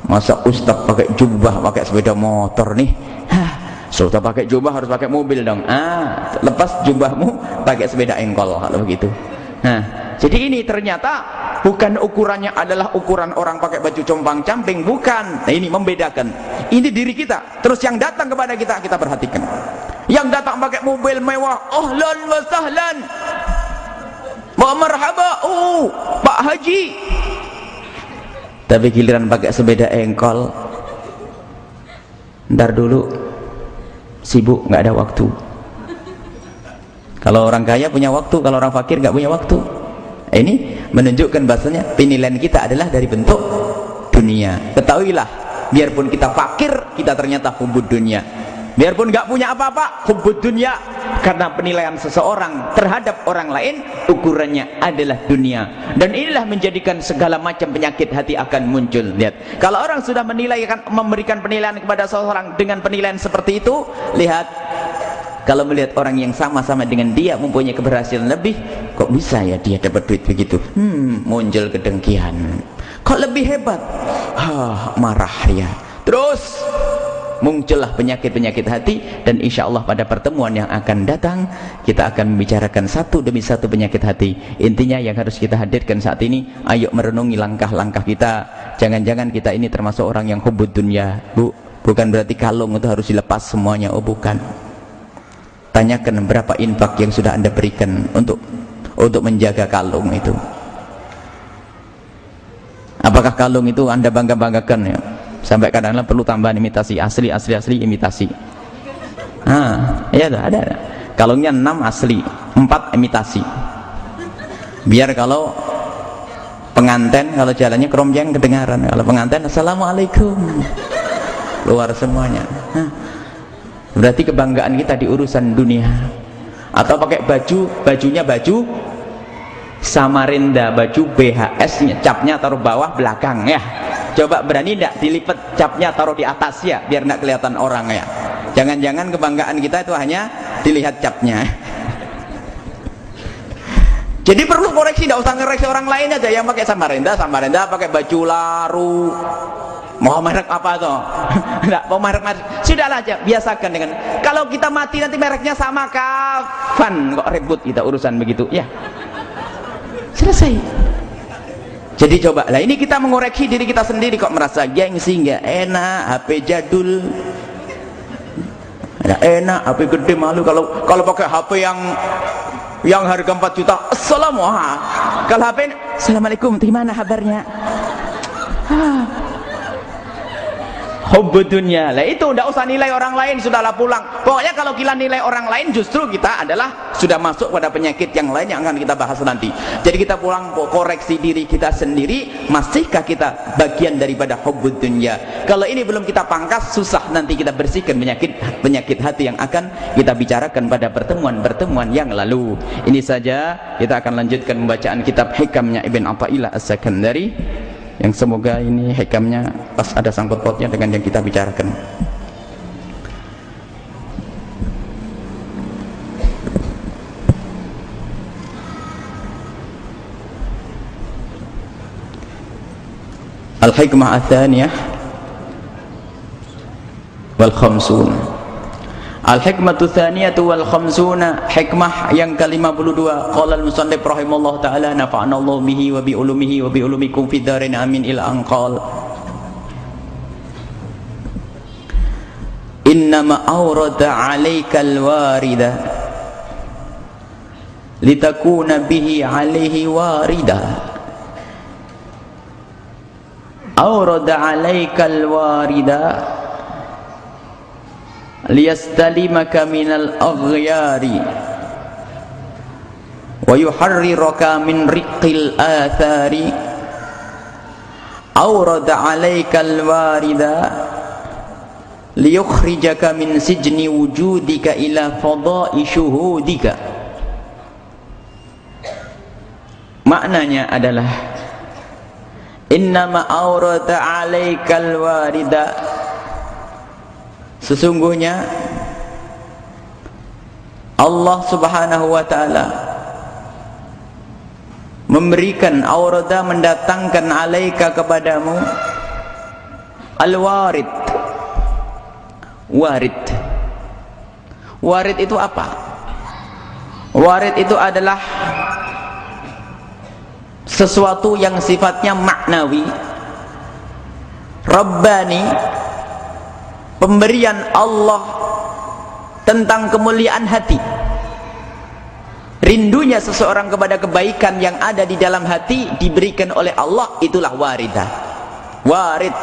Masa ustaz pakai jubah pakai sepeda motor nih? Hah, sudah pakai jubah harus pakai mobil dong. Ah lepas jubahmu pakai sepeda engkol kalau begitu. Nah jadi ini ternyata bukan ukurannya adalah ukuran orang pakai baju compang camping bukan. Nah, ini membedakan. Ini diri kita. Terus yang datang kepada kita kita perhatikan. Yang datang pakai mobil mewah ahlan wa sahlan. Wa marhaba uh Pak Haji. Tapi giliran pakai sepeda engkol. Ntar dulu sibuk nggak ada waktu. Kalau orang kaya punya waktu kalau orang fakir nggak punya waktu ini menunjukkan bahasanya penilaian kita adalah dari bentuk dunia. Ketahuilah biarpun kita fakir kita ternyata hubud dunia. Biarpun nggak punya apa-apa hubud dunia. Karena penilaian seseorang terhadap orang lain ukurannya adalah dunia. Dan inilah menjadikan segala macam penyakit hati akan muncul. Lihat kalau orang sudah menilai memberikan penilaian kepada seseorang dengan penilaian seperti itu lihat kalau melihat orang yang sama-sama dengan dia mempunyai keberhasilan lebih kok bisa ya dia dapat duit begitu? Hmm muncul kedengkian. Kok lebih hebat? Ah marah ya terus muncullah penyakit-penyakit hati dan insya Allah pada pertemuan yang akan datang kita akan membicarakan satu demi satu penyakit hati. Intinya yang harus kita hadirkan saat ini ayo merenungi langkah-langkah kita. Jangan-jangan kita ini termasuk orang yang hubud dunia. Bu bukan berarti kalung itu harus dilepas semuanya. Oh bukan tanyakan berapa infak yang sudah anda berikan untuk untuk menjaga kalung itu. Apakah kalung itu anda bangga-banggakan ya? Sampai kadang-kadang perlu tambahan imitasi asli asli asli imitasi. Ah iya ada, ada. Kalungnya 6 asli 4 imitasi. Biar kalau pengantin kalau jalannya kerombeng kedengaran. Kalau pengantin assalamualaikum. Luar semuanya. Nah, berarti kebanggaan kita di urusan dunia. Atau pakai baju bajunya baju Samarinda baju BHS nya capnya taruh bawah belakang ya. Coba berani tidak dilipat capnya taruh di atas ya biar tidak kelihatan orang ya. Jangan-jangan kebanggaan kita itu hanya dilihat capnya. (laughs) Jadi perlu koreksi tidak usah ngereksi orang lain aja. Yang pakai Samarinda Samarinda pakai baju laru mau merek apa tuh (laughs) enggak mau merek sudahlah aja biasakan dengan kalau kita mati nanti mereknya sama kafan kok ribut kita urusan begitu? Ya. Selesai. Jadi coba lah ini kita mengoreksi diri kita sendiri kok merasa gengsi nggak enak HP jadul. Nggak enak HP gede malu. Kalau kalau pakai HP yang yang harga 4 juta assalamualaikum. Kalau HP assalamualaikum gimana kabarnya. Ah hubbud dunia lah itu tidak usah nilai orang lain sudahlah pulang. Pokoknya kalau kita nilai orang lain justru kita adalah sudah masuk pada penyakit yang lain yang akan kita bahas nanti. Jadi kita pulang koreksi diri kita sendiri masihkah kita bagian daripada hubbud dunia kalau ini belum kita pangkas susah nanti kita bersihkan penyakit penyakit hati yang akan kita bicarakan pada pertemuan-pertemuan yang lalu. Ini saja kita akan lanjutkan pembacaan kitab hikamnya Ibn Atta'illah As-Sakandari yang semoga ini hikamnya pas ada sangkut pautnya dengan yang kita bicarakan. Al-hikmah athaniyah wal khamsun Al-hikmatu thaniyatu wal khamsuna hikmah yang ke-52 qala al-musannif rahimallahu taala nafa'ana Allah bihi wa bi ulumihi wa bi ulumikum fid darin amin ila anqal Innama awrada 'alaika al-warida litakuna bihi 'alaihi warida awrada alaika alwarida liyastalimaka minal aghyari wa yuharriraka min riqqil athari. Awrada alaika alwarida liyukhrijaka min sijni wujudika ila fadai syuhudika maknanya adalah innama awrada alaikal warida sesungguhnya Allah subhanahu wa ta'ala memberikan aurada mendatangkan alaika kepadamu al-warid. Warid. Warid itu apa? Warid itu adalah sesuatu yang sifatnya maknawi. Rabbani pemberian Allah tentang kemuliaan hati. Rindunya seseorang kepada kebaikan yang ada di dalam hati diberikan oleh Allah itulah waridah warid.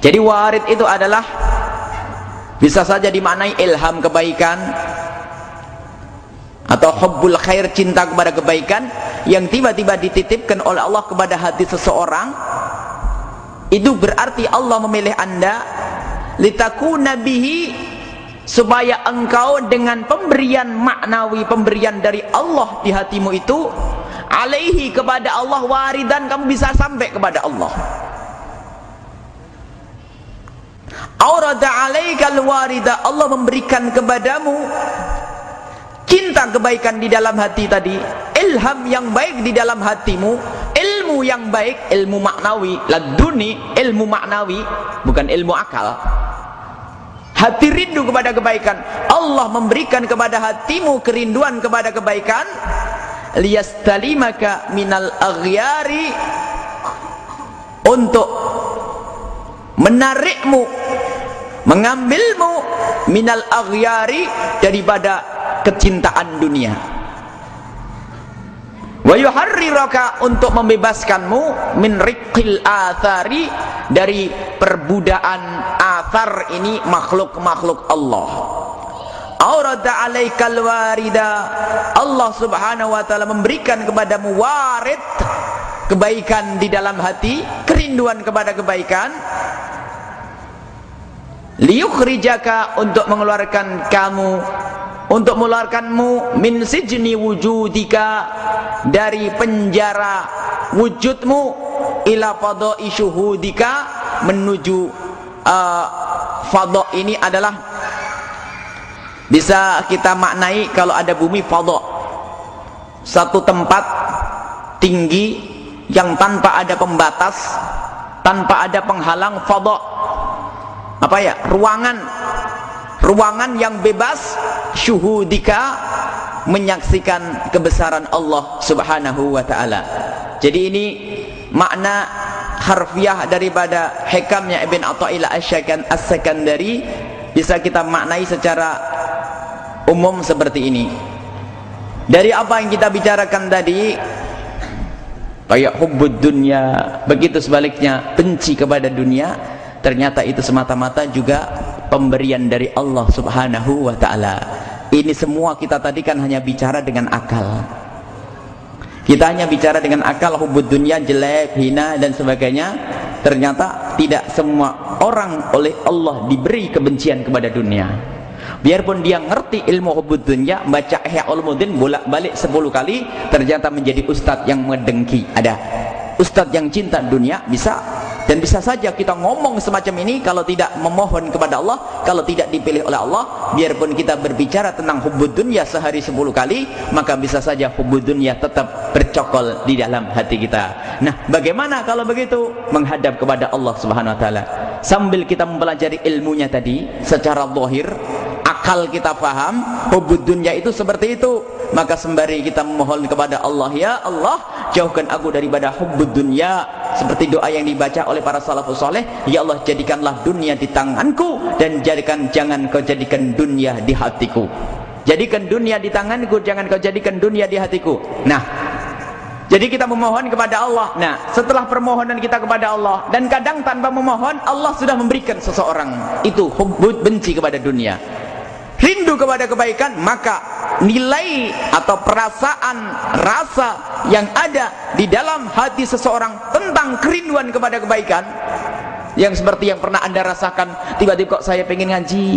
Jadi warid itu adalah bisa saja dimaknai ilham kebaikan atau hubbul khair cinta kepada kebaikan yang tiba-tiba dititipkan oleh Allah kepada hati seseorang itu berarti Allah memilih anda. Litakuna bihi supaya engkau dengan pemberian maknawi pemberian dari Allah di hatimu itu alaihi kepada Allah waridan kamu bisa sampai kepada Allah. Alaikal warida Allah memberikan kepadamu cinta kebaikan di dalam hati tadi ilham yang baik di dalam hatimu ilmu yang baik ilmu maknawi. Laduni ilmu maknawi bukan ilmu akal. Hati rindu kepada kebaikan. Allah memberikan kepada hatimu kerinduan kepada kebaikan. Liyastalimaka minal aghyari untuk menarikmu mengambilmu minal aghyari daripada kecintaan dunia wa yuharriraka untuk membebaskanmu min riqil athari dari perbudaan athar ini makhluk-makhluk Allah. Aurada alaikal warida. Allah subhanahu wa ta'ala memberikan kepadamu warid kebaikan di dalam hati kerinduan kepada kebaikan. Liyukhrijaka untuk mengeluarkan kamu untuk mengeluarkanmu min sijni wujudika dari penjara wujudmu ila fadai syuhudika menuju uh, fadha ini adalah bisa kita maknai kalau ada bumi fadha. Satu tempat tinggi yang tanpa ada pembatas tanpa ada penghalang fadha. Apa ya? Ruangan ruangan yang bebas syuhudika menyaksikan kebesaran Allah subhanahu wa ta'ala. Jadi ini makna harfiah daripada hikamnya Ibn Atta'ila as-Sakandari bisa kita maknai secara umum seperti ini. Dari apa yang kita bicarakan tadi kayak hubbud dunia begitu sebaliknya benci kepada dunia ternyata itu semata-mata juga pemberian dari Allah subhanahu wa ta'ala. Ini semua kita tadi kan hanya bicara dengan akal. Kita hanya bicara dengan akal hubud dunia jelek, hina dan sebagainya. Ternyata tidak semua orang oleh Allah diberi kebencian kepada dunia. Biarpun dia ngerti ilmu hubud dunia baca ihya ulumuddin bolak balik 10 kali ternyata menjadi ustadz yang mendengki ada ustadz yang cinta dunia bisa dan bisa saja kita ngomong semacam ini kalau tidak memohon kepada Allah kalau tidak dipilih oleh Allah biarpun kita berbicara tentang hubud dunia sehari sepuluh kali maka bisa saja hubud dunia tetap bercokol di dalam hati kita. Nah bagaimana kalau begitu? Menghadap kepada Allah subhanahu wa ta'ala. Sambil kita mempelajari ilmunya tadi secara zahir akal kita paham hubud dunia itu seperti itu. Maka sembari kita memohon kepada Allah ya Allah jauhkan aku daripada hubud dunia seperti doa yang dibaca oleh para salafus soleh ya Allah jadikanlah dunia di tanganku dan jadikan jangan kau jadikan dunia di hatiku. Jadikan dunia di tanganku jangan kau jadikan dunia di hatiku. Nah jadi kita memohon kepada Allah. Nah setelah permohonan kita kepada Allah dan kadang tanpa memohon Allah sudah memberikan seseorang. Itu hubbud benci kepada dunia rindu kepada kebaikan maka nilai atau perasaan rasa yang ada di dalam hati seseorang tentang kerinduan kepada kebaikan yang seperti yang pernah anda rasakan tiba-tiba kok saya pengen ngaji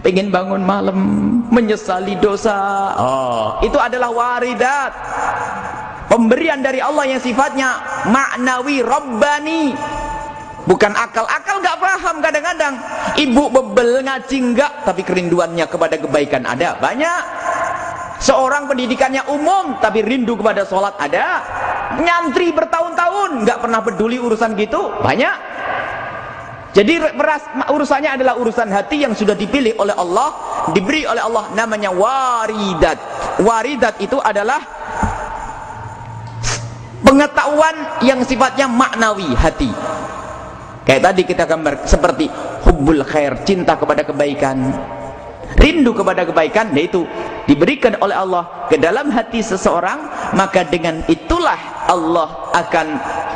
pengen bangun malam menyesali dosa. Oh. Itu adalah waridat. Pemberian dari Allah yang sifatnya maknawi rabbani bukan akal-akal gak paham kadang-kadang. Ibu bebel ngaji enggak tapi kerinduannya kepada kebaikan ada? Banyak. Seorang pendidikannya umum tapi rindu kepada sholat ada? Nyantri bertahun-tahun nggak pernah peduli urusan gitu? Banyak. Jadi urusannya adalah urusan hati yang sudah dipilih oleh Allah diberi oleh Allah namanya waridat. Waridat itu adalah pengetahuan yang sifatnya maknawi hati kayak tadi kita gambar seperti hubbul khair cinta kepada kebaikan. Rindu kepada kebaikan yaitu diberikan oleh Allah ke dalam hati seseorang maka dengan itulah Allah akan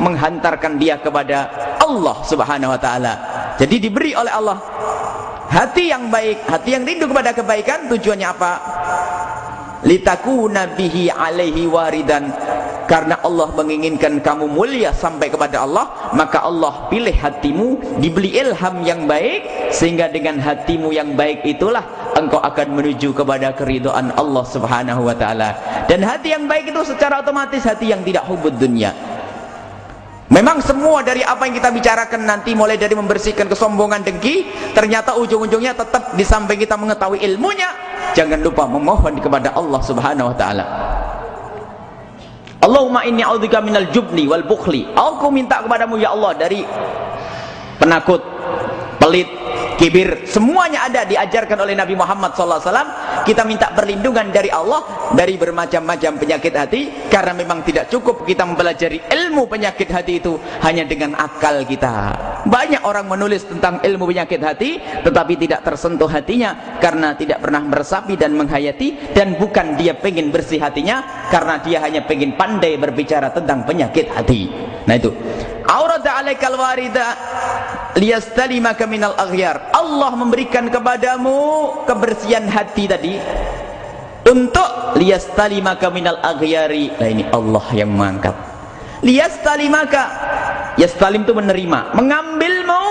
menghantarkan dia kepada Allah subhanahu wa ta'ala. Jadi diberi oleh Allah hati yang baik hati yang rindu kepada kebaikan tujuannya apa litakuna bihi alaihi waridan. Karena Allah menginginkan kamu mulia sampai kepada Allah maka Allah pilih hatimu dibeli ilham yang baik sehingga dengan hatimu yang baik itulah engkau akan menuju kepada keridhaan Allah subhanahu wa ta'ala. Dan hati yang baik itu secara otomatis hati yang tidak hubud dunia Memang semua dari apa yang kita bicarakan nanti mulai dari membersihkan kesombongan dengki, ternyata ujung-ujungnya tetap di samping kita mengetahui ilmunya, jangan lupa memohon kepada Allah Subhanahu wa taala. Allahumma inni a'udzubika minal jubni wal bukhli. Aku minta kepadamu ya Allah dari penakut, pelit, kibir. Semuanya ada diajarkan oleh Nabi Muhammad SAW kita minta perlindungan dari Allah dari bermacam-macam penyakit hati. Karena memang tidak cukup kita mempelajari ilmu penyakit hati itu hanya dengan akal kita. Banyak orang menulis tentang ilmu penyakit hati tetapi tidak tersentuh hatinya karena tidak pernah meresapi dan menghayati. Dan bukan dia pengen bersih hatinya karena dia hanya pengen pandai berbicara tentang penyakit hati. Nah itu. Aurada alaikal warida liyastalimaka minal aghyar. Allah memberikan kepadamu kebersihan hati tadi. Untuk liyastalimaka minal aghyari. Nah ini Allah yang mengangkat. Liyastalimaka yastalim itu menerima. Mengambilmu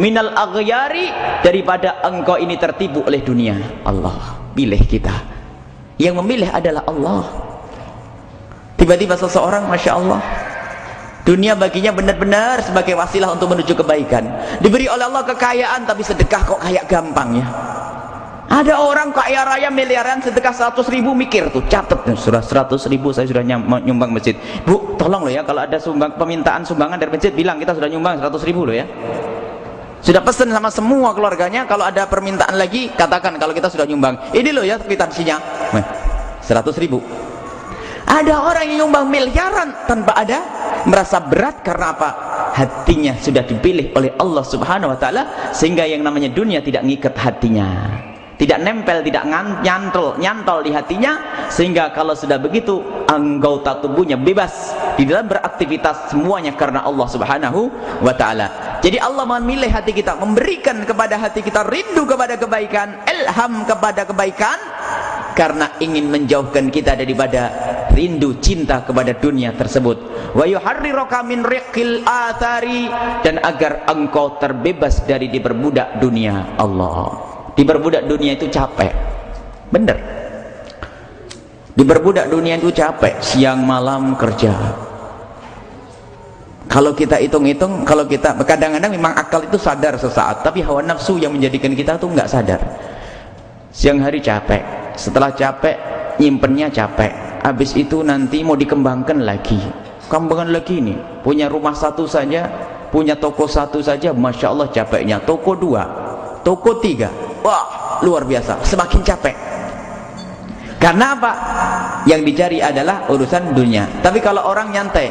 minal aghyari daripada engkau ini tertipu oleh dunia. Allah pilih kita. Yang memilih adalah Allah. Tiba-tiba seseorang Masya Allah Dunia baginya benar-benar sebagai wasilah untuk menuju kebaikan. Diberi oleh Allah kekayaan tapi sedekah kok kayak gampang ya. Ada orang kaya raya miliaran sedekah 100 ribu mikir tuh catat sudah 100 ribu saya sudah nyumbang masjid. Bu tolong loh ya kalau ada sumbang permintaan sumbangan dari masjid bilang kita sudah nyumbang 100 ribu loh ya. Sudah pesan sama semua keluarganya kalau ada permintaan lagi katakan kalau kita sudah nyumbang. Ini loh ya kwitansinya. 100 ribu. Ada orang yang nyumbang miliaran tanpa ada merasa berat karena apa? Hatinya sudah dipilih oleh Allah Subhanahu wa taala sehingga yang namanya dunia tidak ngikat hatinya. Tidak nempel, tidak nyantol, nyantol di hatinya sehingga kalau sudah begitu anggota tubuhnya bebas di dalam beraktivitas semuanya karena Allah Subhanahu wa taala. Jadi Allah memilih hati kita, memberikan kepada hati kita rindu kepada kebaikan, ilham kepada kebaikan karena ingin menjauhkan kita daripada rindu cinta kepada dunia tersebut. Wa yuharriruka min riqil athari dan agar engkau terbebas dari diperbudak dunia Allah. Diperbudak dunia itu capek. Bener. Diperbudak dunia itu capek. Siang malam kerja. Kalau kita hitung-hitung kalau kita kadang-kadang memang akal itu sadar sesaat tapi hawa nafsu yang menjadikan kita tuh nggak sadar. Siang hari capek setelah capek nyimpennya capek. Habis itu nanti mau dikembangkan lagi. Kembangkan lagi ini. Punya rumah satu saja punya toko satu saja Masya Allah capeknya. Toko dua toko tiga. Wah luar biasa. Semakin capek. Karena apa? Yang dicari adalah urusan dunia. Tapi kalau orang nyantai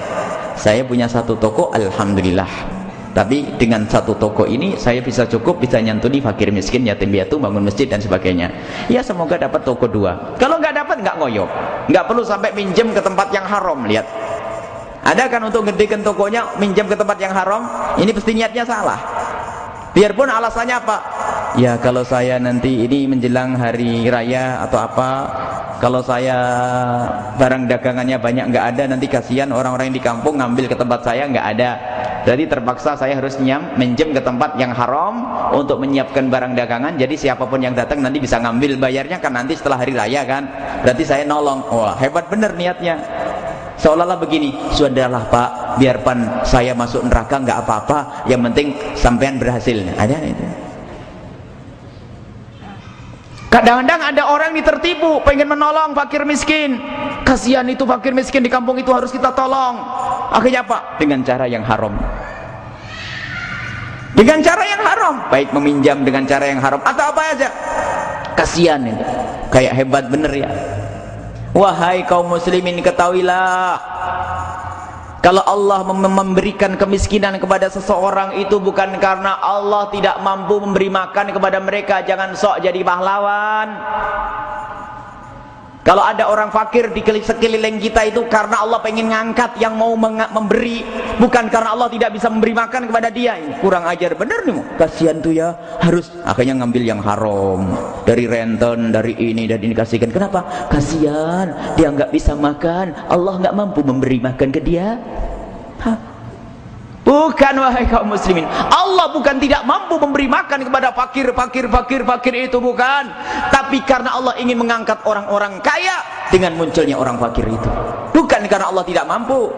saya punya satu toko Alhamdulillah tapi dengan satu toko ini saya bisa cukup bisa nyantuni fakir miskin yatim piatu bangun masjid dan sebagainya. Ya semoga dapat toko dua. Kalau nggak dapat nggak ngoyok nggak perlu sampai minjem ke tempat yang haram lihat. Ada kan untuk gedekan tokonya minjem ke tempat yang haram? Ini pasti niatnya salah. Biarpun alasannya apa? Ya kalau saya nanti ini menjelang hari raya atau apa kalau saya barang dagangannya banyak nggak ada nanti kasihan orang-orang di kampung ngambil ke tempat saya nggak ada jadi terpaksa saya harus nyam menjem ke tempat yang haram untuk menyiapkan barang dagangan. Jadi siapa pun yang datang nanti bisa ngambil bayarnya kan nanti setelah hari raya kan. Berarti saya nolong. Wah hebat bener niatnya. Seolah-olah begini sudahlah pak biarpun saya masuk neraka nggak apa-apa yang penting sampean berhasil. Ada itu. Kadang-kadang ada orang yang tertipu, pengen menolong fakir miskin. Kasihan itu fakir miskin di kampung itu harus kita tolong. Akhirnya apa? Dengan cara yang haram. Dengan cara yang haram, baik meminjam dengan cara yang haram atau apa aja. Kasihan ini. Kayak hebat bener ya. Wahai kaum muslimin ketahuilah kalau Allah memberikan kemiskinan kepada seseorang itu bukan karena Allah tidak mampu memberi makan kepada mereka jangan sok jadi pahlawan kalau ada orang fakir di sekeliling kita itu karena Allah pengen ngangkat yang mau memberi bukan karena Allah tidak bisa memberi makan kepada dia. Ini kurang ajar bener nih kasihan tuh ya harus akhirnya ngambil yang haram. Dari renten dari ini dan ini kasihkan. Kenapa? Kasihan dia nggak bisa makan. Allah nggak mampu memberi makan ke dia. Hah? Bukan wahai kaum muslimin. Allah bukan tidak mampu memberi makan kepada fakir, fakir, fakir, fakir itu bukan. Tapi karena Allah ingin mengangkat orang-orang kaya dengan munculnya orang fakir itu. Bukan karena Allah tidak mampu.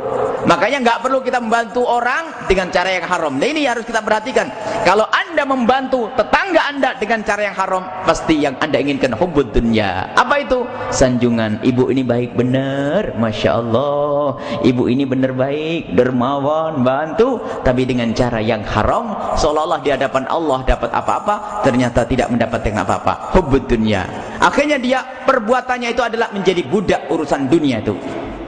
Makanya nggak perlu kita membantu orang dengan cara yang haram. Nah ini harus kita perhatikan. Kalau anda membantu tetangga anda dengan cara yang haram, pasti yang anda inginkan hubud dunia. Apa itu? Sanjungan. Ibu ini baik benar, masya Allah. Ibu ini benar baik, dermawan, bantu tapi dengan cara yang haram seolah-olah di hadapan Allah dapat apa-apa ternyata tidak mendapatkan apa-apa. Hubud dunia akhirnya dia perbuatannya itu adalah menjadi budak urusan dunia itu.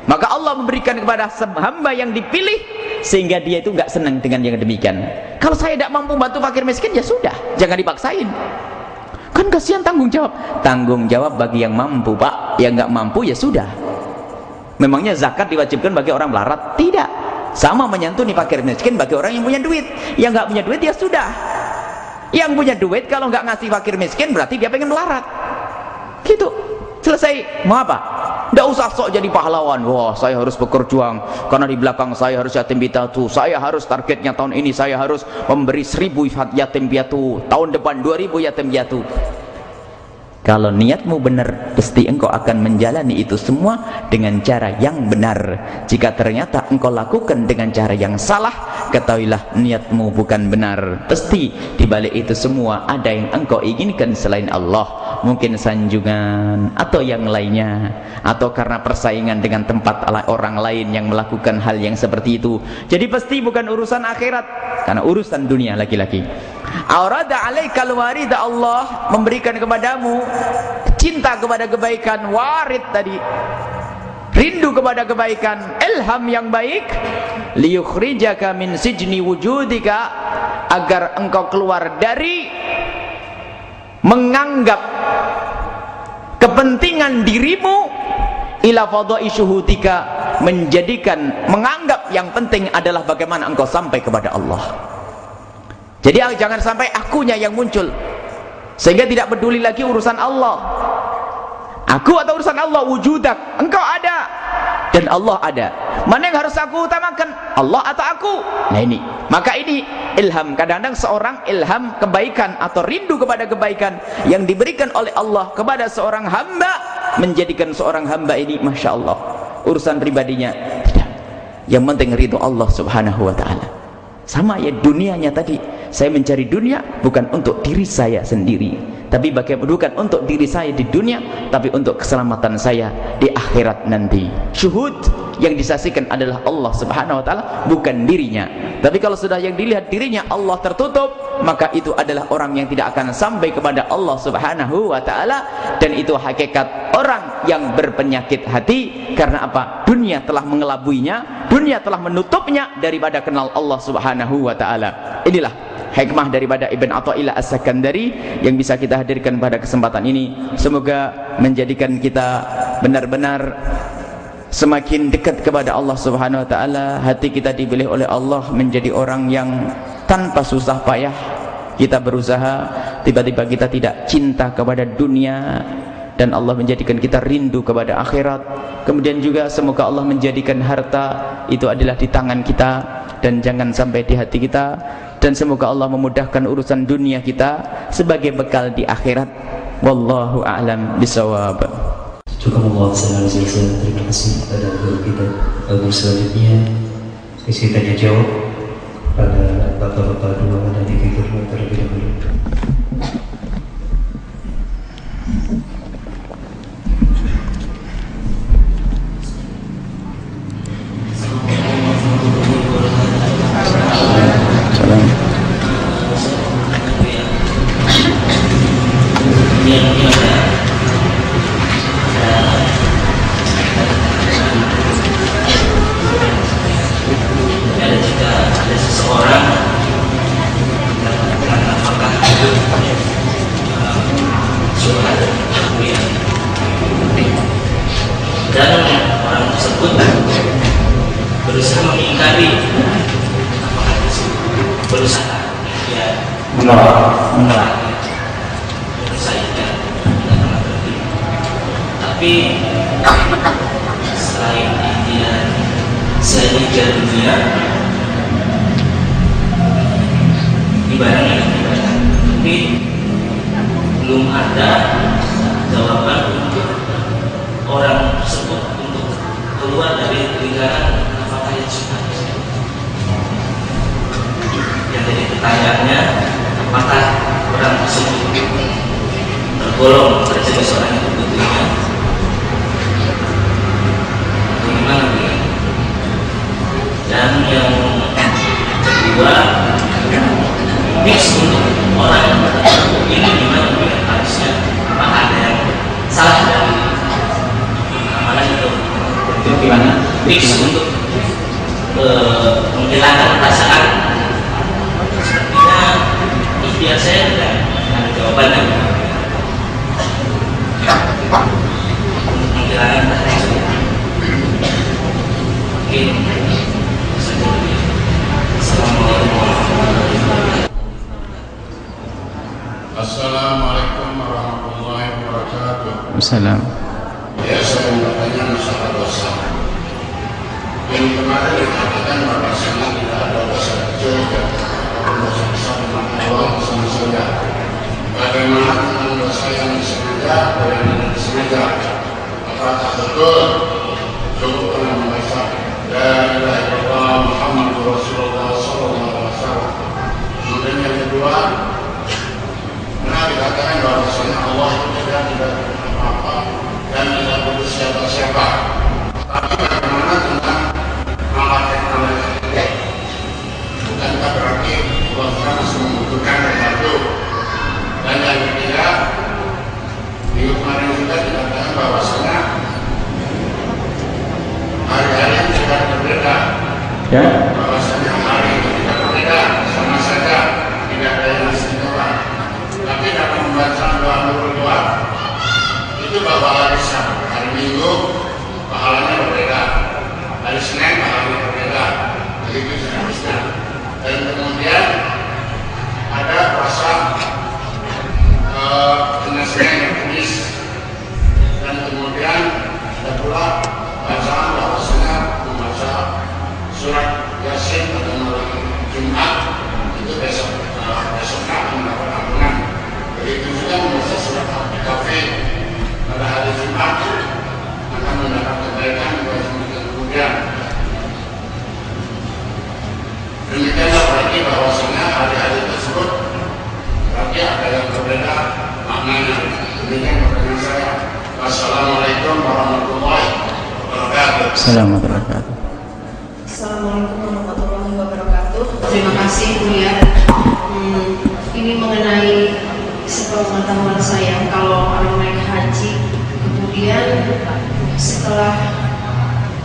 Maka Allah memberikan kepada hamba yang dipilih sehingga dia itu nggak senang dengan yang demikian. Kalau saya tidak mampu bantu fakir miskin ya sudah jangan dipaksain. Kan kasihan tanggung jawab. Tanggung jawab bagi yang mampu pak. Yang nggak mampu ya sudah. Memangnya zakat diwajibkan bagi orang melarat? Tidak sama menyantuni fakir miskin bagi orang yang punya duit. Yang nggak punya duit ya sudah. Yang punya duit kalau nggak ngasih fakir miskin berarti dia pengen melarat. Gitu. Selesai. Mau apa? Tidak usah sok jadi pahlawan. Wah saya harus berjuang. Karena di belakang saya harus yatim piatu. Saya harus targetnya tahun ini. Saya harus memberi seribu yatim piatu. Tahun depan dua ribu yatim piatu kalau niatmu benar pasti engkau akan menjalani itu semua dengan cara yang benar. Jika ternyata engkau lakukan dengan cara yang salah ketahuilah niatmu bukan benar. Pasti dibalik itu semua ada yang engkau inginkan selain Allah. Mungkin sanjungan atau yang lainnya. Atau karena persaingan dengan tempat orang lain yang melakukan hal yang seperti itu. Jadi pasti bukan urusan akhirat. Karena urusan dunia laki-laki Aurada alaikal warida Allah memberikan kepadamu cinta kepada kebaikan warid tadi. Rindu kepada kebaikan ilham yang baik. Liyukhrijaka min sijni wujudika agar engkau keluar dari menganggap kepentingan dirimu ila syuhudika menjadikan menganggap yang penting adalah bagaimana engkau sampai kepada Allah jadi jangan sampai akunya yang muncul. Sehingga tidak peduli lagi urusan Allah. Aku atau urusan Allah wujudak. Engkau ada dan Allah ada. Mana yang harus aku utamakan? Allah atau aku? Nah ini. Maka ini ilham. Kadang-kadang seorang ilham kebaikan atau rindu kepada kebaikan yang diberikan oleh Allah kepada seorang hamba menjadikan seorang hamba ini masya Allah urusan pribadinya tidak. Yang penting ridho Allah Subhanahu wa taala. Sama ya dunianya tadi saya mencari dunia bukan untuk diri saya sendiri tapi bagaimana bukan untuk diri saya di dunia tapi untuk keselamatan saya di akhirat nanti. Syuhud yang disaksikan adalah Allah Subhanahu wa taala bukan dirinya. Tapi kalau sudah yang dilihat dirinya Allah tertutup maka itu adalah orang yang tidak akan sampai kepada Allah Subhanahu wa taala dan itu hakikat orang yang berpenyakit hati. Karena apa? Dunia telah mengelabuinya dunia telah menutupnya daripada kenal Allah Subhanahu wa taala. Inilah hikmah daripada Ibn Atta'illah As-Sakandari yang bisa kita hadirkan pada kesempatan ini. Semoga menjadikan kita benar-benar semakin dekat kepada Allah Subhanahu wa taala. Hati kita dipilih oleh Allah menjadi orang yang tanpa susah payah kita berusaha. Tiba-tiba kita tidak cinta kepada dunia dan Allah menjadikan kita rindu kepada akhirat. Kemudian juga semoga Allah menjadikan harta itu adalah di tangan kita dan jangan sampai di hati kita. Dan semoga Allah memudahkan urusan dunia kita sebagai bekal di akhirat. Wallahu a'lam bisawab Cukup terima kasih kepada guru kita Abu selanjutnya. Sesi tanya jawab pada bapak-bapak dua dan tiga Assalamualaikum Assalamualaikum warahmatullahi wabarakatuh. Terima kasih Bu ya. Hmm, ini mengenai sepengetahuan saya kalau orang naik haji kemudian setelah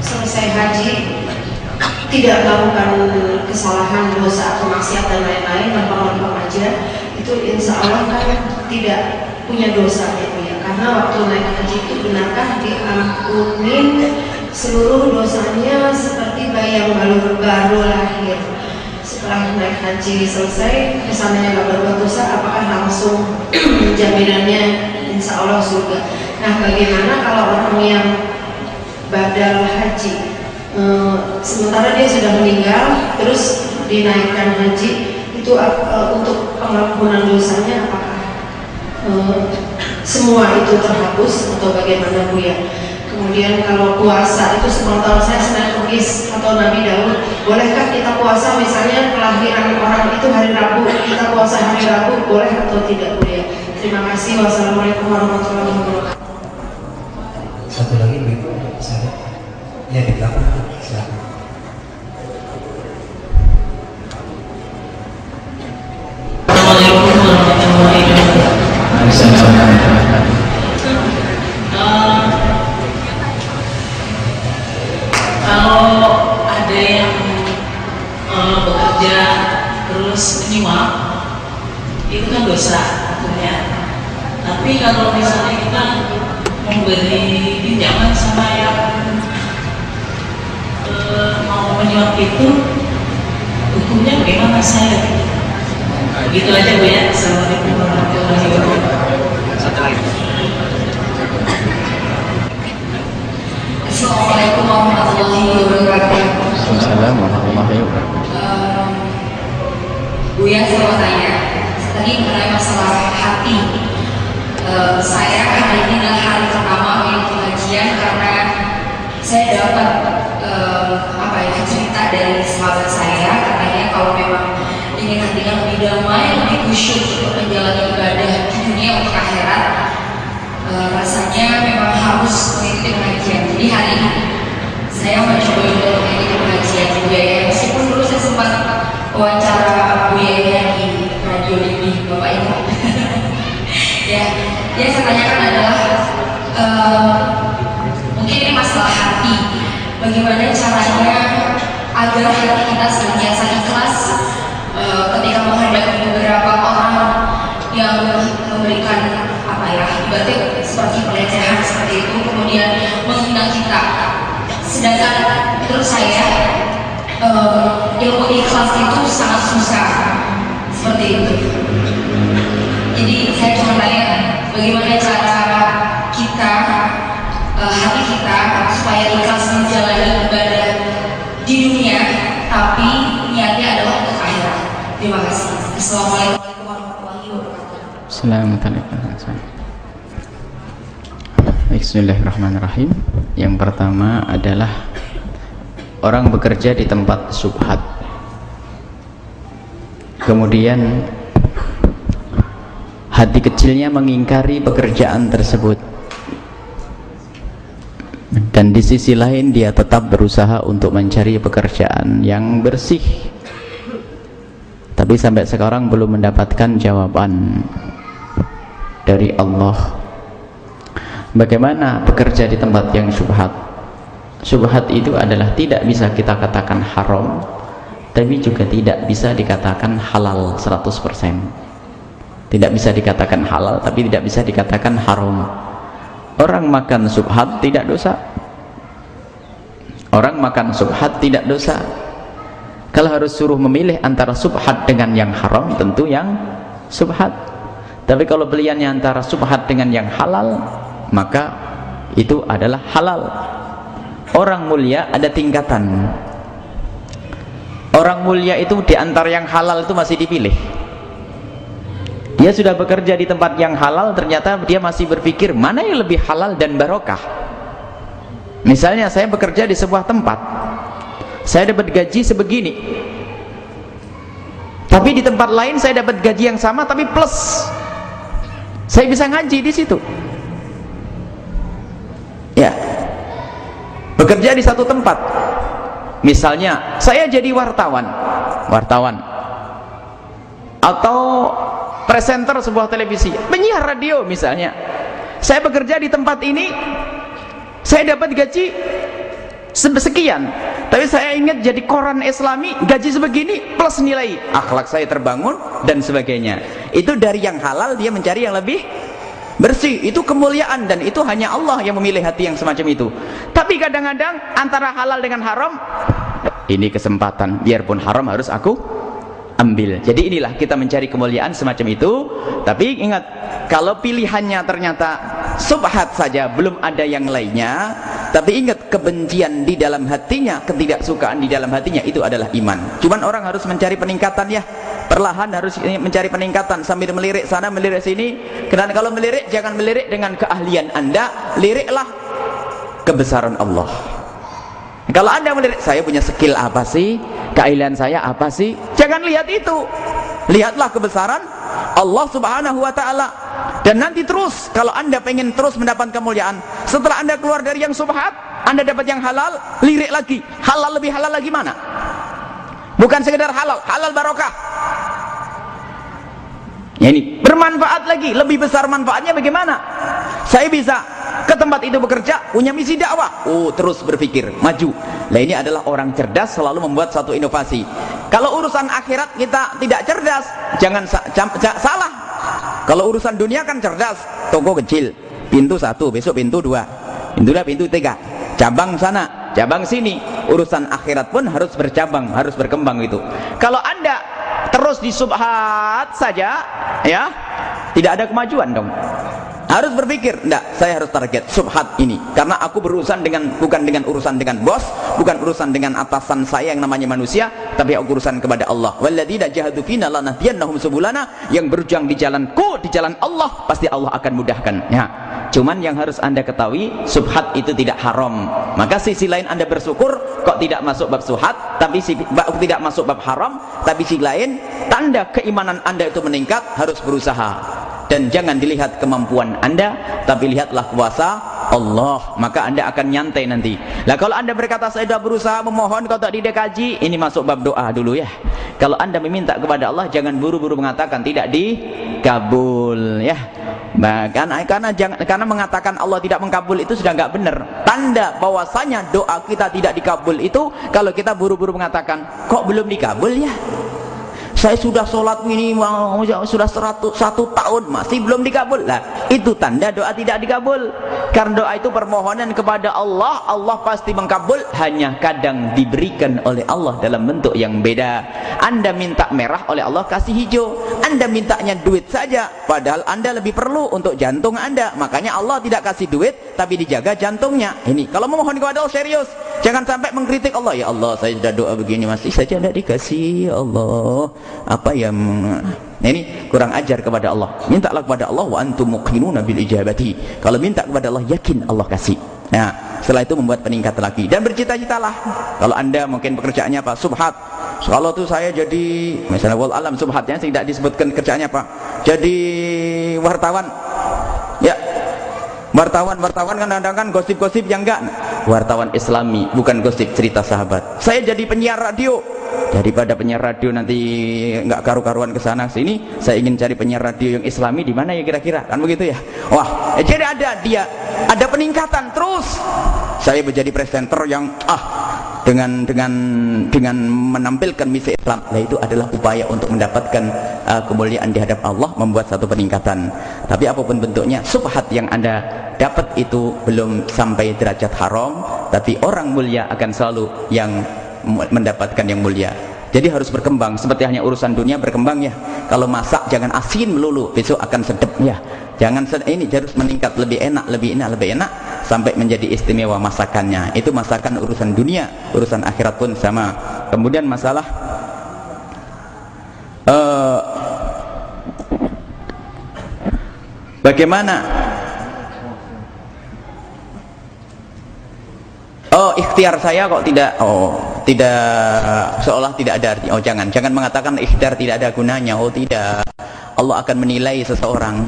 selesai haji tidak melakukan kesalahan dosa atau maksiat dan lain-lain lempar-lempar aja itu insya Allah kan tidak punya dosa ya ya karena waktu naik haji itu benarkah diampunin seluruh dosanya seperti bayi yang baru baru lahir. Setelah naik haji selesai ke sananya nggak berbuat dosa apakah langsung (clears throat) jaminannya? Insya Allah surga. Nah bagaimana kalau orang yang badal haji? E, sementara dia sudah meninggal terus dinaikkan haji itu e, untuk pengampunan dosanya apakah e, semua itu terhapus atau bagaimana Bu ya Kemudian kalau puasa itu sepengetahuan saya Senin Kugis atau Nabi Daud, bolehkah kita puasa misalnya kelahiran orang itu hari Rabu, kita puasa hari Rabu, boleh atau tidak boleh? Terima kasih. Wassalamualaikum warahmatullahi wabarakatuh. Satu lagi Bu, saya ya di dosa hukumnya. Tapi kalau misalnya kita memberi pinjaman sama yang eh, mau menyuap itu hukumnya bagaimana saya? Begitu aja Bu ya. Assalamualaikum warahmatullahi wabarakatuh. Assalamualaikum warahmatullahi wabarakatuh. Waalaikumsalam warahmatullahi wabarakatuh. Um, Buya saya mau tanya, tadi mengenai masalah hati. Eh, saya hari ini adalah hari pertama mengikuti pengajian karena saya dapat eh, apa ya cerita dari sahabat saya katanya kalau memang ingin hatinya lebih damai, lebih khusyuk untuk menjalani ibadah di dunia untuk akhirat, eh, rasanya memang harus mengikuti pengajian. Jadi hari ini saya mencoba untuk mengikuti pengajian budaya meskipun dulu saya sempat wawancara budaya di ini bapak ibu. (laughs) Ya yang saya tanyakan adalah eh, mungkin ini masalah hati. Bagaimana caranya agar hati kita senantiasa ikhlas eh, ketika menghadapi beberapa orang yang memberikan apa ya ibaratnya seperti pelecehan seperti itu kemudian menghina kita. Sedangkan menurut saya eh, ilmu ikhlas itu sangat susah seperti itu. Jadi saya cuma tanya bagaimana cara kita eh, hati kita supaya ikhlas menjalani ibadah di dunia tapi niatnya adalah untuk akhirat. Terima kasih. Assalamualaikum warahmatullahi wabarakatuh. Assalamualaikum Bismillahirrahmanirrahim. Yang pertama adalah Orang bekerja di tempat subhat Kemudian Hati kecilnya mengingkari pekerjaan tersebut. Dan di sisi lain dia tetap berusaha untuk mencari pekerjaan yang bersih. Tapi sampai sekarang belum mendapatkan jawaban dari Allah. Bagaimana bekerja di tempat yang syubhat syubhat itu adalah tidak bisa kita katakan haram tapi juga tidak bisa dikatakan halal 100% tidak bisa dikatakan halal tapi tidak bisa dikatakan haram. Orang makan subhat tidak dosa. Orang makan subhat tidak dosa. Kalau harus suruh memilih antara subhat dengan yang haram tentu yang subhat. Tapi kalau pilihannya antara subhat dengan yang halal maka itu adalah halal. Orang mulia ada tingkatan orang mulia itu di antara yang halal itu masih dipilih. Dia sudah bekerja di tempat yang halal ternyata dia masih berpikir mana yang lebih halal dan barokah? Misalnya saya bekerja di sebuah tempat. Saya dapat gaji sebegini. Tapi di tempat lain saya dapat gaji yang sama tapi plus. Saya bisa ngaji di situ. Ya. Bekerja di satu tempat misalnya saya jadi wartawan. Wartawan. Atau presenter sebuah televisi. Penyiar radio misalnya. Saya bekerja di tempat ini saya dapat gaji sekian. Tapi saya ingat jadi koran islami gaji sebegini plus nilai akhlak saya terbangun dan sebagainya. Itu dari yang halal dia mencari yang lebih bersih itu kemuliaan dan itu hanya Allah yang memilih hati yang semacam itu. Tapi kadang-kadang antara halal dengan haram ini kesempatan biarpun haram harus aku ambil. Jadi inilah kita mencari kemuliaan semacam itu. Tapi ingat kalau pilihannya ternyata subhat saja belum ada yang lainnya tapi ingat kebencian di dalam hatinya ketidaksukaan di dalam hatinya itu adalah iman. Cuman orang harus mencari peningkatan ya perlahan harus mencari peningkatan sambil melirik sana melirik sini. Karena kalau melirik jangan melirik dengan keahlian anda. Liriklah kebesaran Allah. Kalau anda melirik saya punya skill apa sih? Keahlian saya apa sih? Jangan lihat itu. Lihatlah kebesaran Allah subhanahu wa ta'ala. Dan nanti terus kalau anda pengen terus mendapat kemuliaan setelah anda keluar dari yang subhat anda dapat yang halal lirik lagi. Halal lebih halal lagi mana bukan sekedar halal halal barokah. Ya ini bermanfaat lagi lebih besar manfaatnya bagaimana? Saya bisa ke tempat itu bekerja punya misi dakwah. Oh terus berpikir maju. Nah ini adalah orang cerdas selalu membuat satu inovasi. Kalau urusan akhirat kita tidak cerdas jangan sa salah. Kalau urusan dunia kan cerdas toko kecil pintu satu besok pintu dua pintu dua pintu tiga cabang sana cabang sini. Urusan akhirat pun harus bercabang harus berkembang itu. Kalau anda terus disubhat saja ya tidak ada kemajuan dong harus berpikir enggak saya harus target subhat ini. Karena aku berurusan dengan bukan dengan urusan dengan bos bukan urusan dengan atasan saya yang namanya manusia tapi aku urusan kepada Allah. Walladzina jahadu fina lanahdiyannahum subulana. Yang berjuang di jalanku di jalan Allah pasti Allah akan mudahkan. Ya. Cuman yang harus anda ketahui subhat itu tidak haram. Maka sisi lain anda bersyukur kok tidak masuk bab subhat tapi si, tidak masuk bab haram tapi sisi lain tanda keimanan anda itu meningkat harus berusaha dan jangan dilihat kemampuan anda tapi lihatlah kuasa Allah. Maka anda akan nyantai nanti. Lah kalau anda berkata saya sudah berusaha memohon kau tak didekaji ini masuk bab doa dulu ya. Kalau anda meminta kepada Allah jangan buru-buru mengatakan tidak dikabul ya. Bahkan karena jangan karena mengatakan Allah tidak mengkabul itu sudah nggak benar. Tanda bahwasanya doa kita tidak dikabul itu kalau kita buru-buru mengatakan kok belum dikabul ya saya sudah sholat minimal sudah seratus satu tahun masih belum dikabul. Lah itu tanda doa tidak dikabul. Karena doa itu permohonan kepada Allah Allah pasti mengkabul. Hanya kadang diberikan oleh Allah dalam bentuk yang beda. Anda minta merah oleh Allah kasih hijau. Anda mintanya duit saja padahal anda lebih perlu untuk jantung anda. Makanya Allah tidak kasih duit tapi dijaga jantungnya. Ini kalau memohon kepada Allah serius. Jangan sampai mengkritik Allah. Ya Allah saya sudah doa begini masih saja tidak dikasih. Ya Allah apa yang nah ini kurang ajar kepada Allah. Mintalah kepada Allah wa antum muqinuna bil ijabati. Kalau minta kepada Allah yakin Allah kasih. Nah setelah itu membuat peningkat lagi. Dan bercita-citalah. Kalau anda mungkin pekerjaannya apa? Subhat. Kalau tuh saya jadi misalnya wal alam subhatnya tidak disebutkan kerjaannya apa? Jadi wartawan. Ya wartawan wartawan kan kadang kan gosip-gosip yang enggak wartawan islami bukan gosip cerita sahabat. Saya jadi penyiar radio. Daripada penyiar radio nanti nggak karu-karuan ke sana sini saya ingin cari penyiar radio yang islami. Di mana ya kira-kira? Kan begitu ya? Wah eh, jadi ada dia. Ada peningkatan terus. Saya menjadi presenter yang ah dengan dengan dengan menampilkan misi Islam nah itu adalah upaya untuk mendapatkan uh, kemuliaan di hadap Allah membuat satu peningkatan. Tapi apa pun bentuknya subhat yang anda dapat itu belum sampai derajat haram tapi orang mulia akan selalu yang mendapatkan yang mulia jadi harus berkembang seperti hanya urusan dunia berkembang ya. Kalau masak jangan asin melulu besok akan sedap ya. Jangan ini harus meningkat lebih enak lebih enak lebih enak sampai menjadi istimewa masakannya. Itu masakan urusan dunia urusan akhirat pun sama. Kemudian masalah uh, bagaimana oh ikhtiar saya kok tidak oh tidak seolah tidak ada arti. Oh jangan. Jangan mengatakan ikhtiar tidak ada gunanya. Oh tidak. Allah akan menilai seseorang.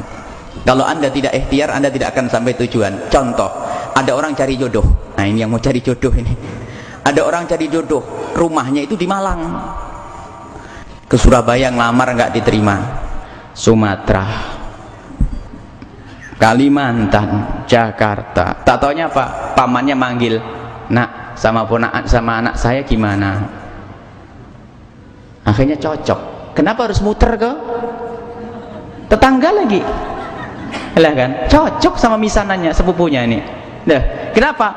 Kalau anda tidak ikhtiar anda tidak akan sampai tujuan. Contoh ada orang cari jodoh. Nah ini yang mau cari jodoh ini. Ada orang cari jodoh. Rumahnya itu di Malang. Ke Surabaya ngelamar nggak diterima. Sumatera. Kalimantan. Jakarta. Tak taunya apa? Pamannya manggil nak sama ponakan sama anak saya gimana? Akhirnya cocok. Kenapa harus muter ke? Tetangga lagi. Lah kan? Cocok sama misanannya sepupunya ini. Nah kenapa?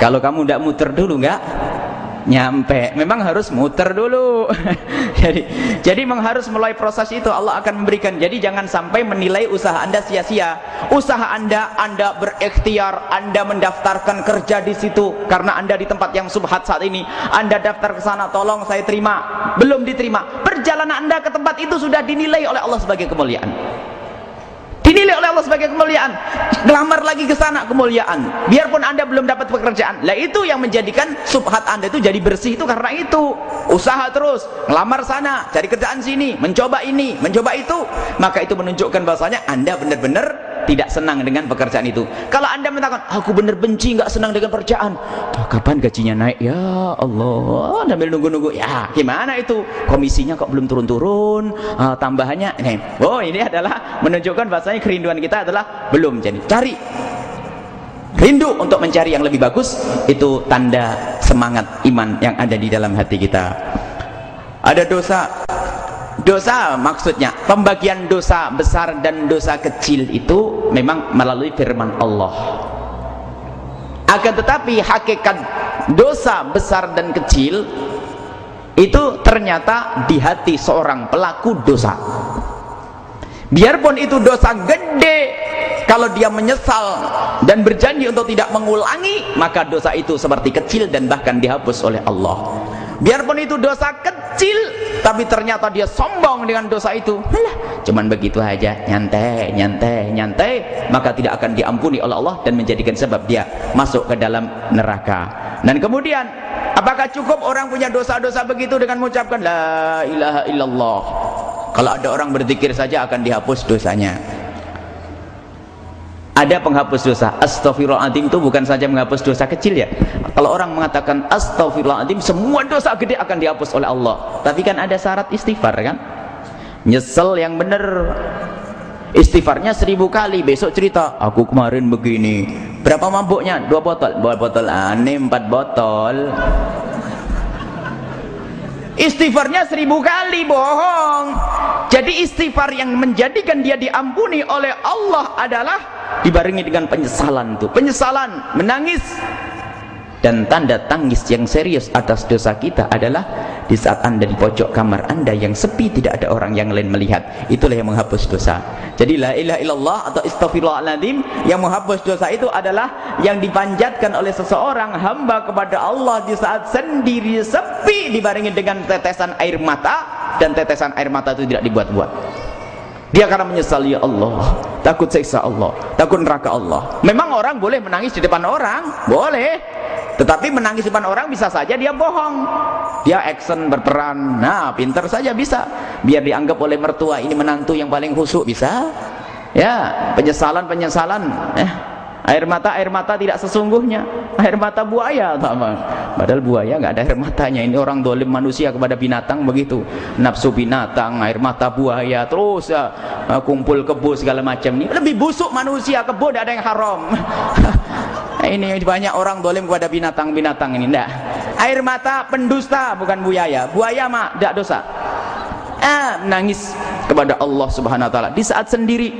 Kalau kamu tidak muter dulu enggak nyampe. Memang harus muter dulu. (laughs) Jadi jadi memang harus mulai proses itu. Allah akan memberikan. Jadi jangan sampai menilai usaha anda sia-sia. Usaha anda anda berikhtiar. Anda mendaftarkan kerja di situ. Karena anda di tempat yang subhat saat ini. Anda daftar ke sana tolong saya terima. Belum diterima. Perjalanan anda ke tempat itu sudah dinilai oleh Allah sebagai kemuliaan dinilai oleh Allah sebagai kemuliaan. Gelamar lagi ke sana kemuliaan. Biarpun anda belum dapat pekerjaan. Lah itu yang menjadikan subhat anda itu jadi bersih itu karena itu. Usaha terus ngelamar sana cari kerjaan sini mencoba ini mencoba itu. Maka itu menunjukkan bahwasanya anda benar-benar tidak senang dengan pekerjaan itu. Kalau anda mengatakan aku benar benci nggak senang dengan pekerjaan. Oh, kapan gajinya naik? Ya Allah sambil nunggu-nunggu. Ya gimana itu? Komisinya kok belum turun-turun? Uh, tambahannya? Nih oh ini adalah menunjukkan bahasanya kerinduan kita adalah belum. Jadi cari rindu untuk mencari yang lebih bagus itu tanda semangat iman yang ada di dalam hati kita. Ada dosa dosa maksudnya pembagian dosa besar dan dosa kecil itu memang melalui firman Allah. Akan tetapi hakikat dosa besar dan kecil itu ternyata di hati seorang pelaku dosa. Biarpun itu dosa gede kalau dia menyesal dan berjanji untuk tidak mengulangi maka dosa itu seperti kecil dan bahkan dihapus oleh Allah biarpun itu dosa kecil tapi ternyata dia sombong dengan dosa itu. Alah, cuman begitu aja. Nyantai nyantai nyantai. Maka tidak akan diampuni oleh Allah dan menjadikan sebab dia masuk ke dalam neraka. Dan kemudian apakah cukup orang punya dosa-dosa begitu dengan mengucapkan la ilaha illallah kalau ada orang berzikir saja akan dihapus dosanya ada penghapus dosa. Astagfirullahaladzim itu bukan saja menghapus dosa kecil ya. Kalau orang mengatakan astagfirullahaladzim semua dosa gede akan dihapus oleh Allah. Tapi kan ada syarat istighfar kan? Nyesel yang benar. Istighfarnya seribu kali besok cerita aku kemarin begini. Berapa mabuknya? Dua botol. Dua botol. Aneh empat botol istighfarnya seribu kali bohong. Jadi istighfar yang menjadikan dia diampuni oleh Allah adalah dibarengi dengan penyesalan itu penyesalan menangis dan tanda tangis yang serius atas dosa kita adalah di saat anda di pojok kamar anda yang sepi tidak ada orang yang lain melihat. Itulah yang menghapus dosa. Jadi la ilaha illallah atau istaghfirullahaladzim yang menghapus dosa itu adalah yang dipanjatkan oleh seseorang hamba kepada Allah di saat sendiri sepi dibarengi dengan tetesan air mata dan tetesan air mata itu tidak dibuat-buat. Dia karena menyesal ya Allah takut siksa Allah takut neraka Allah. Memang orang boleh menangis di depan orang boleh tetapi menangis depan orang bisa saja dia bohong. Dia action berperan. Nah pinter saja bisa. Biar dianggap oleh mertua ini menantu yang paling khusyuk bisa. Ya penyesalan penyesalan eh air mata air mata tidak sesungguhnya. Air mata buaya apa. Padahal buaya nggak ada air matanya. Ini orang dolim manusia kepada binatang begitu. Nafsu binatang air mata buaya terus ya, kumpul kebo segala macam ini lebih busuk manusia kebo tidak ada yang haram. (laughs) Ini banyak orang dolim kepada binatang-binatang ini. Enggak air mata pendusta bukan buaya. Buaya mah tidak dosa. Ah, nangis kepada Allah subhanahu wa ta'ala. Di saat sendiri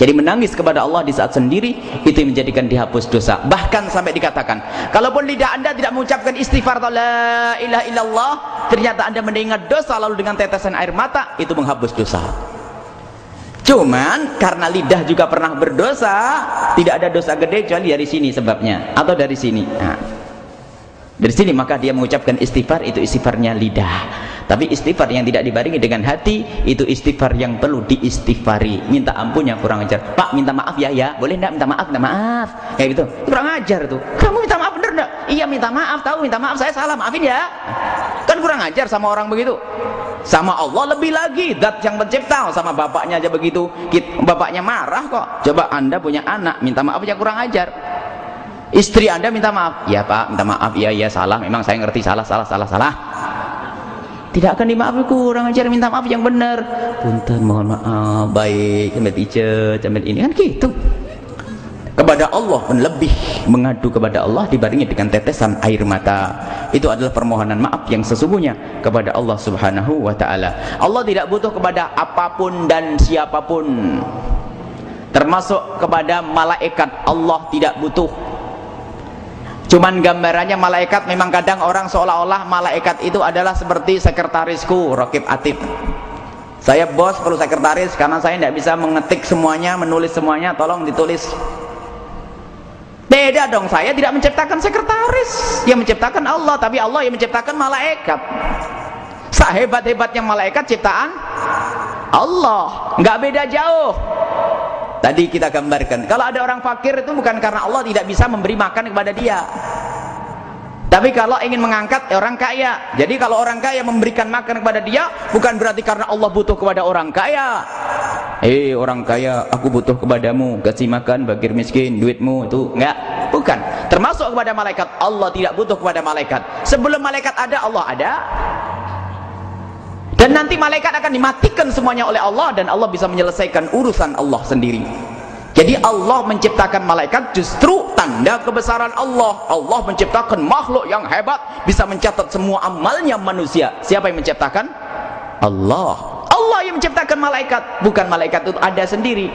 jadi menangis kepada Allah di saat sendiri itu menjadikan dihapus dosa. Bahkan sampai dikatakan, kalaupun lidah Anda tidak mengucapkan istighfar atau la ilaha illallah, ternyata Anda mendengar dosa lalu dengan tetesan air mata itu menghapus dosa. Cuman karena lidah juga pernah berdosa, tidak ada dosa gede kecuali dari sini sebabnya atau dari sini. Nah, dari sini maka dia mengucapkan istighfar itu istighfarnya lidah. Tapi istighfar yang tidak dibarengi dengan hati itu istighfar yang perlu diistighfari. Minta ampun yang kurang ajar. Pak minta maaf ya ya. Boleh enggak minta maaf? Minta maaf. Kayak gitu. Kurang ajar tuh. Kamu minta maaf bener enggak? Iya minta maaf. Tahu minta maaf saya salah. Maafin ya. Kan kurang ajar sama orang begitu. Sama Allah lebih lagi. Dat yang mencipta. Sama bapaknya aja begitu. Bapaknya marah kok. Coba anda punya anak minta maaf aja kurang ajar istri anda minta maaf? Ya pak minta maaf. Iya iya salah. Memang saya ngerti. Salah salah salah salah. Tidak akan dimaafkan kurang ajar minta maaf yang benar. Punten mohon maaf. Baik sampai sampai ini. Kan gitu. Kepada Allah lebih mengadu kepada Allah dibarengi dengan tetesan air mata. Itu adalah permohonan maaf yang sesungguhnya kepada Allah subhanahu wa ta'ala. Allah tidak butuh kepada apa pun dan siapa pun. Termasuk kepada malaikat. Allah tidak butuh cuman gambarannya malaikat memang kadang orang seolah-olah malaikat itu adalah seperti sekretarisku Rokib Atib. Saya bos perlu sekretaris karena saya tidak bisa mengetik semuanya menulis semuanya tolong ditulis. Beda dong saya tidak menciptakan sekretaris. Yang menciptakan Allah tapi Allah yang menciptakan malaikat. Sehebat-hebatnya malaikat ciptaan Allah. Nggak beda jauh Tadi kita gambarkan, kalau ada orang fakir itu bukan karena Allah tidak bisa memberi makan kepada dia. Tapi kalau ingin mengangkat orang kaya, jadi kalau orang kaya memberikan makan kepada dia, bukan berarti karena Allah butuh kepada orang kaya. Eh hey, orang kaya, aku butuh kepadamu, kasih makan bagi miskin, duitmu itu enggak, bukan. Termasuk kepada malaikat, Allah tidak butuh kepada malaikat. Sebelum malaikat ada, Allah ada. Dan nanti malaikat akan dimatikan semuanya oleh Allah dan Allah bisa menyelesaikan urusan Allah sendiri. Jadi Allah menciptakan malaikat justru tanda kebesaran Allah. Allah menciptakan makhluk yang hebat bisa mencatat semua amalnya manusia. Siapa yang menciptakan? Allah. Allah yang menciptakan malaikat, bukan malaikat itu ada sendiri.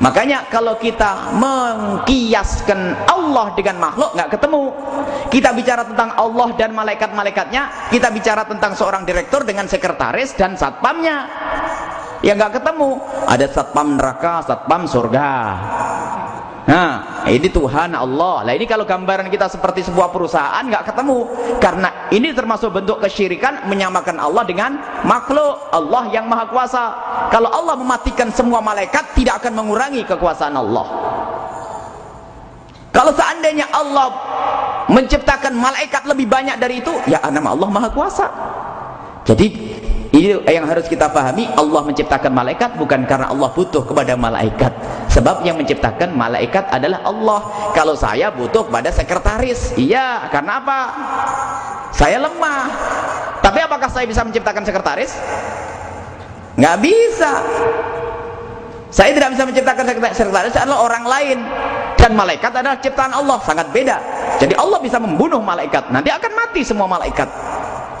Makanya kalau kita mengkiaskan Allah dengan makhluk nggak ketemu. Kita bicara tentang Allah dan malaikat-malaikatnya, kita bicara tentang seorang direktur dengan sekretaris dan satpamnya. Ya nggak ketemu. Ada satpam neraka, satpam surga. Nah, ini Tuhan Allah. Lah ini kalau gambaran kita seperti sebuah perusahaan nggak ketemu karena ini termasuk bentuk kesyirikan menyamakan Allah dengan makhluk. Allah yang Maha Kuasa. Kalau Allah mematikan semua malaikat tidak akan mengurangi kekuasaan Allah. Kalau seandainya Allah menciptakan malaikat lebih banyak dari itu, ya nama Allah Maha Kuasa. Jadi ini yang harus kita pahami, Allah menciptakan malaikat bukan karena Allah butuh kepada malaikat. Sebab yang menciptakan malaikat adalah Allah. Kalau saya butuh pada sekretaris. Iya, karena apa? Saya lemah. Tapi apakah saya bisa menciptakan sekretaris? Nggak bisa. Saya tidak bisa menciptakan sekretaris adalah orang lain dan malaikat adalah ciptaan Allah sangat beda. Jadi Allah bisa membunuh malaikat. Nanti akan mati semua malaikat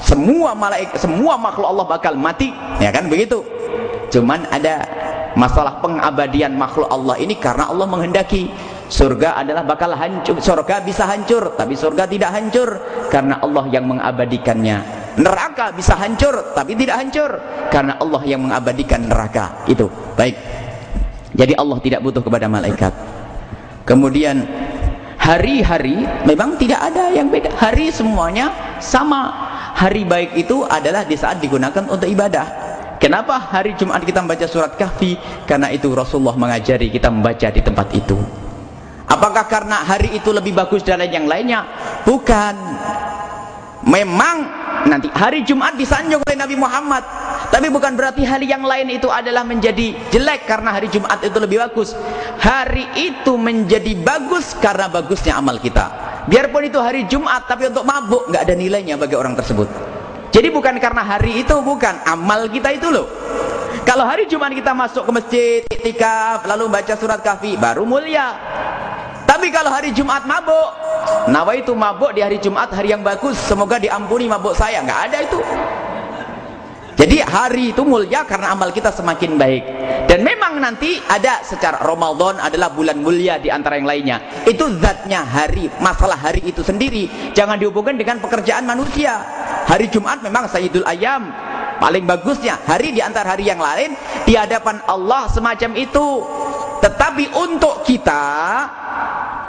semua malaikat semua makhluk Allah bakal mati. Ya kan? Begitu. Cuman ada masalah pengabadian makhluk Allah ini karena Allah menghendaki surga adalah bakal hancur surga bisa hancur tapi surga tidak hancur karena Allah yang mengabadikannya. Neraka bisa hancur tapi tidak hancur karena Allah yang mengabadikan neraka itu. Baik. Jadi Allah tidak butuh kepada malaikat. Kemudian hari-hari memang tidak ada yang beda. Hari semuanya sama hari baik itu adalah di saat digunakan untuk ibadah. Kenapa hari Jumat kita membaca surat kahfi? Karena itu Rasulullah mengajari kita membaca di tempat itu. Apakah karena hari itu lebih bagus dari yang lainnya? Bukan. Memang nanti hari Jumat disanjung oleh Nabi Muhammad. Tapi bukan berarti hari yang lain itu adalah menjadi jelek karena hari Jumat itu lebih bagus. Hari itu menjadi bagus karena bagusnya amal kita. Biarpun itu hari Jumat tapi untuk mabuk nggak ada nilainya bagi orang tersebut. Jadi bukan karena hari itu bukan. Amal kita itu loh. Kalau hari Jumat kita masuk ke masjid itikaf lalu baca surat kahfi baru mulia tapi kalau hari Jumat mabuk nawa itu mabuk di hari Jumat hari yang bagus semoga diampuni mabuk saya nggak ada itu jadi hari itu mulia karena amal kita semakin baik. Dan memang nanti ada secara Ramadan adalah bulan mulia di antara yang lainnya. Itu zatnya hari, masalah hari itu sendiri. Jangan dihubungkan dengan pekerjaan manusia. Hari Jumat memang Sayyidul Ayam. Paling bagusnya hari di antara hari yang lain di hadapan Allah semacam itu. Tetapi untuk kita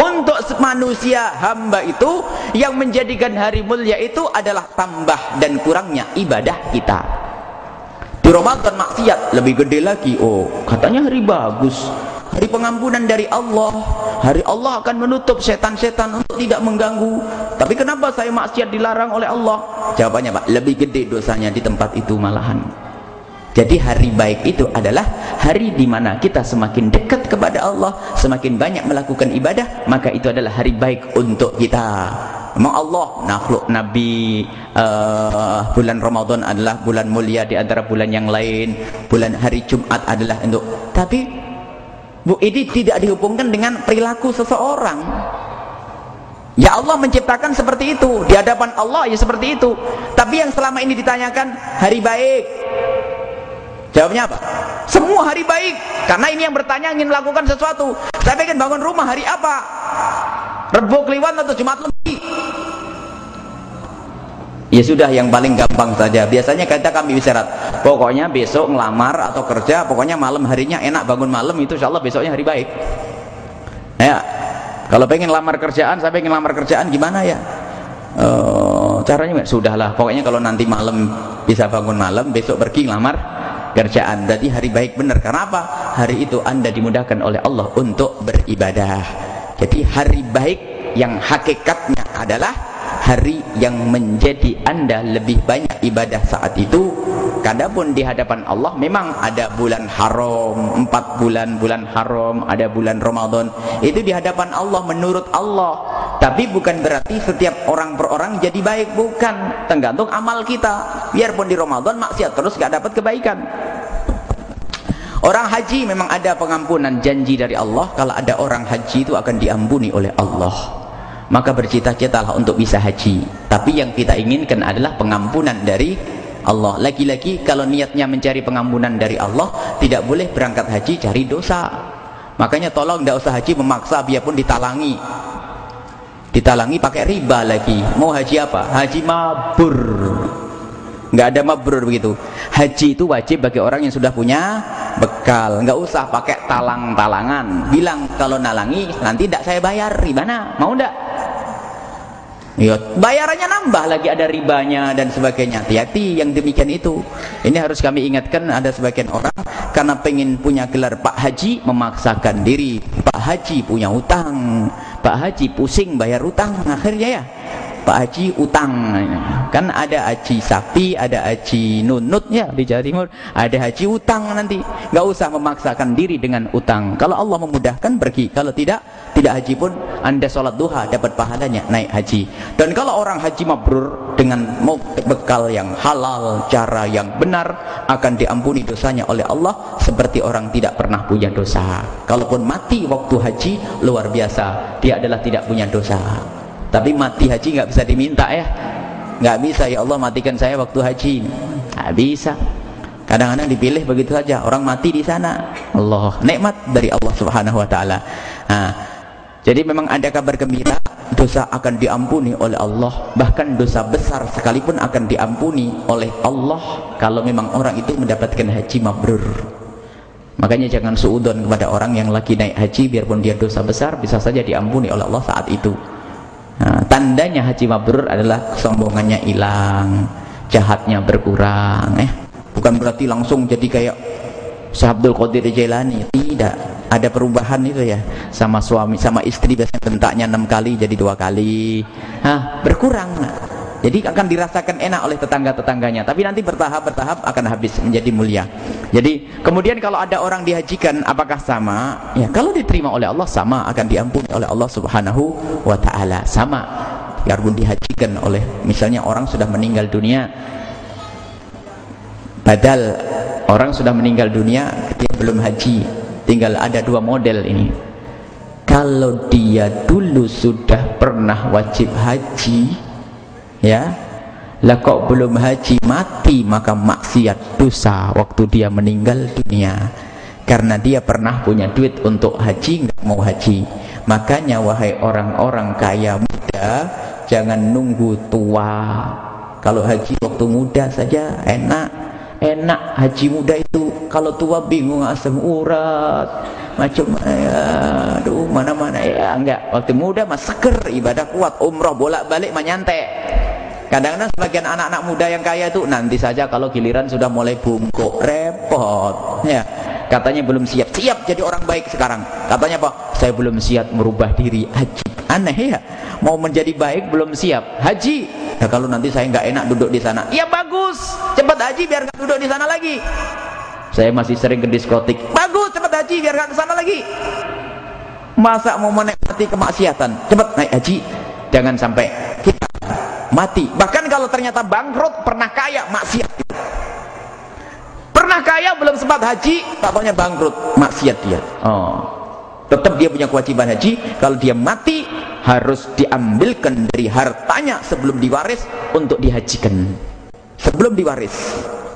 untuk manusia hamba itu yang menjadikan hari mulia itu adalah tambah dan kurangnya ibadah kita. Di Ramadan maksiat lebih gede lagi. Oh katanya hari bagus. Hari pengampunan dari Allah. Hari Allah akan menutup setan-setan untuk tidak mengganggu. Tapi kenapa saya maksiat dilarang oleh Allah? Jawabannya Pak lebih gede dosanya di tempat itu malahan jadi hari baik itu adalah hari di mana kita semakin dekat kepada Allah, semakin banyak melakukan ibadah, maka itu adalah hari baik untuk kita. Memang Allah makhluk Nabi uh, bulan Ramadan adalah bulan mulia di antara bulan yang lain. Bulan hari Jumat adalah untuk tapi Bu ini tidak dihubungkan dengan perilaku seseorang. Ya Allah menciptakan seperti itu di hadapan Allah ya seperti itu. Tapi yang selama ini ditanyakan hari baik, Jawabnya apa? Semua hari baik. Karena ini yang bertanya ingin melakukan sesuatu. Saya ingin bangun rumah hari apa? Rebo Kliwon atau Jumat Legi? Ya sudah yang paling gampang saja. Biasanya kita kami syarat. Pokoknya besok ngelamar atau kerja, pokoknya malam harinya enak bangun malam itu insya Allah besoknya hari baik. Ya. Kalau pengen lamar kerjaan, saya pengen lamar kerjaan gimana ya? Uh, caranya sudahlah. Pokoknya kalau nanti malam bisa bangun malam, besok pergi ngelamar kerjaan berarti hari baik benar. Karena apa? Hari itu anda dimudahkan oleh Allah untuk beribadah. Jadi hari baik yang hakikatnya adalah hari yang menjadi anda lebih banyak ibadah saat itu kadapun di hadapan Allah memang ada bulan haram empat bulan bulan haram ada bulan Ramadan. Itu di hadapan Allah menurut Allah. Tapi bukan berarti setiap orang per orang jadi baik bukan. Tergantung amal kita. Biarpun di Ramadan maksiat terus gak dapat kebaikan. Orang haji memang ada pengampunan janji dari Allah. Kalau ada orang haji itu akan diampuni oleh Allah. Maka bercita-citalah untuk bisa haji. Tapi yang kita inginkan adalah pengampunan dari Allah. Lagi-lagi kalau niatnya mencari pengampunan dari Allah, tidak boleh berangkat haji cari dosa. Makanya tolong tidak usah haji memaksa biarpun ditalangi. Ditalangi pakai riba lagi. Mau haji apa? Haji mabur nggak ada mabrur begitu haji itu wajib bagi orang yang sudah punya bekal nggak usah pakai talang-talangan bilang kalau nalangi nanti tidak saya bayar gimana mau ndak Ya, bayarannya nambah lagi ada ribanya dan sebagainya. Hati-hati yang demikian itu. Ini harus kami ingatkan ada sebagian orang karena pengen punya gelar Pak Haji memaksakan diri. Pak Haji punya utang. Pak Haji pusing bayar utang akhirnya ya Pak Haji utang. Kan ada haji sapi ada haji nunut ya di Jawa Timur. Ada haji utang nanti. Nggak usah memaksakan diri dengan utang. Kalau Allah memudahkan pergi. Kalau tidak tidak haji pun. Anda sholat duha dapat pahalanya naik haji. Dan kalau orang haji mabrur dengan bekal yang halal cara yang benar akan diampuni dosanya oleh Allah seperti orang tidak pernah punya dosa. Kalaupun mati waktu haji luar biasa. Dia adalah tidak punya dosa tapi mati haji nggak bisa diminta ya. Nggak bisa ya Allah matikan saya waktu haji. Nggak bisa. Kadang-kadang dipilih begitu saja orang mati di sana. Allah nikmat dari Allah subhanahu wa ta'ala. Nah, jadi memang ada kabar gembira dosa akan diampuni oleh Allah. Bahkan dosa besar sekalipun akan diampuni oleh Allah kalau memang orang itu mendapatkan haji mabrur. Makanya jangan suudon kepada orang yang lagi naik haji biarpun dia dosa besar bisa saja diampuni oleh Allah saat itu Tandanya haji mabrur adalah kesombongannya hilang, jahatnya berkurang. Eh, bukan berarti langsung jadi kayak Syekh Abdul Qadir Jailani. Tidak, ada perubahan itu ya. Sama suami, sama istri biasanya bentaknya enam kali jadi dua kali. Nah, berkurang. Jadi akan dirasakan enak oleh tetangga-tetangganya. Tapi nanti bertahap-bertahap akan habis menjadi mulia. Jadi kemudian kalau ada orang dihajikan apakah sama? Ya, kalau diterima oleh Allah sama akan diampuni oleh Allah Subhanahu wa taala. Sama. Biarpun dihajikan oleh misalnya orang sudah meninggal dunia padahal orang sudah meninggal dunia dia belum haji tinggal ada dua model ini kalau dia dulu sudah pernah wajib haji ya. Lah kok belum haji? Mati maka maksiat dosa waktu dia meninggal dunia. Karena dia pernah punya duit untuk haji nggak mau haji. Makanya wahai orang-orang kaya muda jangan nunggu tua. Kalau haji waktu muda saja enak. Enak haji muda itu. Kalau tua bingung asam urat. Macam ya, aduh mana-mana ya. Enggak waktu muda mah seger ibadah kuat umroh bolak-balik menyantai kadang-kadang sebagian anak-anak muda yang kaya itu nanti saja kalau giliran sudah mulai bungkuk. Repot ya. Katanya belum siap. Siap jadi orang baik sekarang. Katanya apa? Saya belum siap merubah diri. Haji. Aneh ya. Mau menjadi baik belum siap. Haji. Ya kalau nanti saya nggak enak duduk di sana. Ya bagus. Cepat haji biar nggak duduk di sana lagi. Saya masih sering ke diskotik. Bagus cepat haji biar gak ke sana lagi. Masa mau menikmati kemaksiatan? Cepat naik haji jangan sampai kita mati. Bahkan kalau ternyata bangkrut pernah kaya maksiat pernah kaya belum sempat haji tak bangkrut maksiat dia. Oh. Tetap dia punya kewajiban haji. Kalau dia mati harus diambilkan dari hartanya sebelum diwaris untuk dihajikan. Sebelum diwaris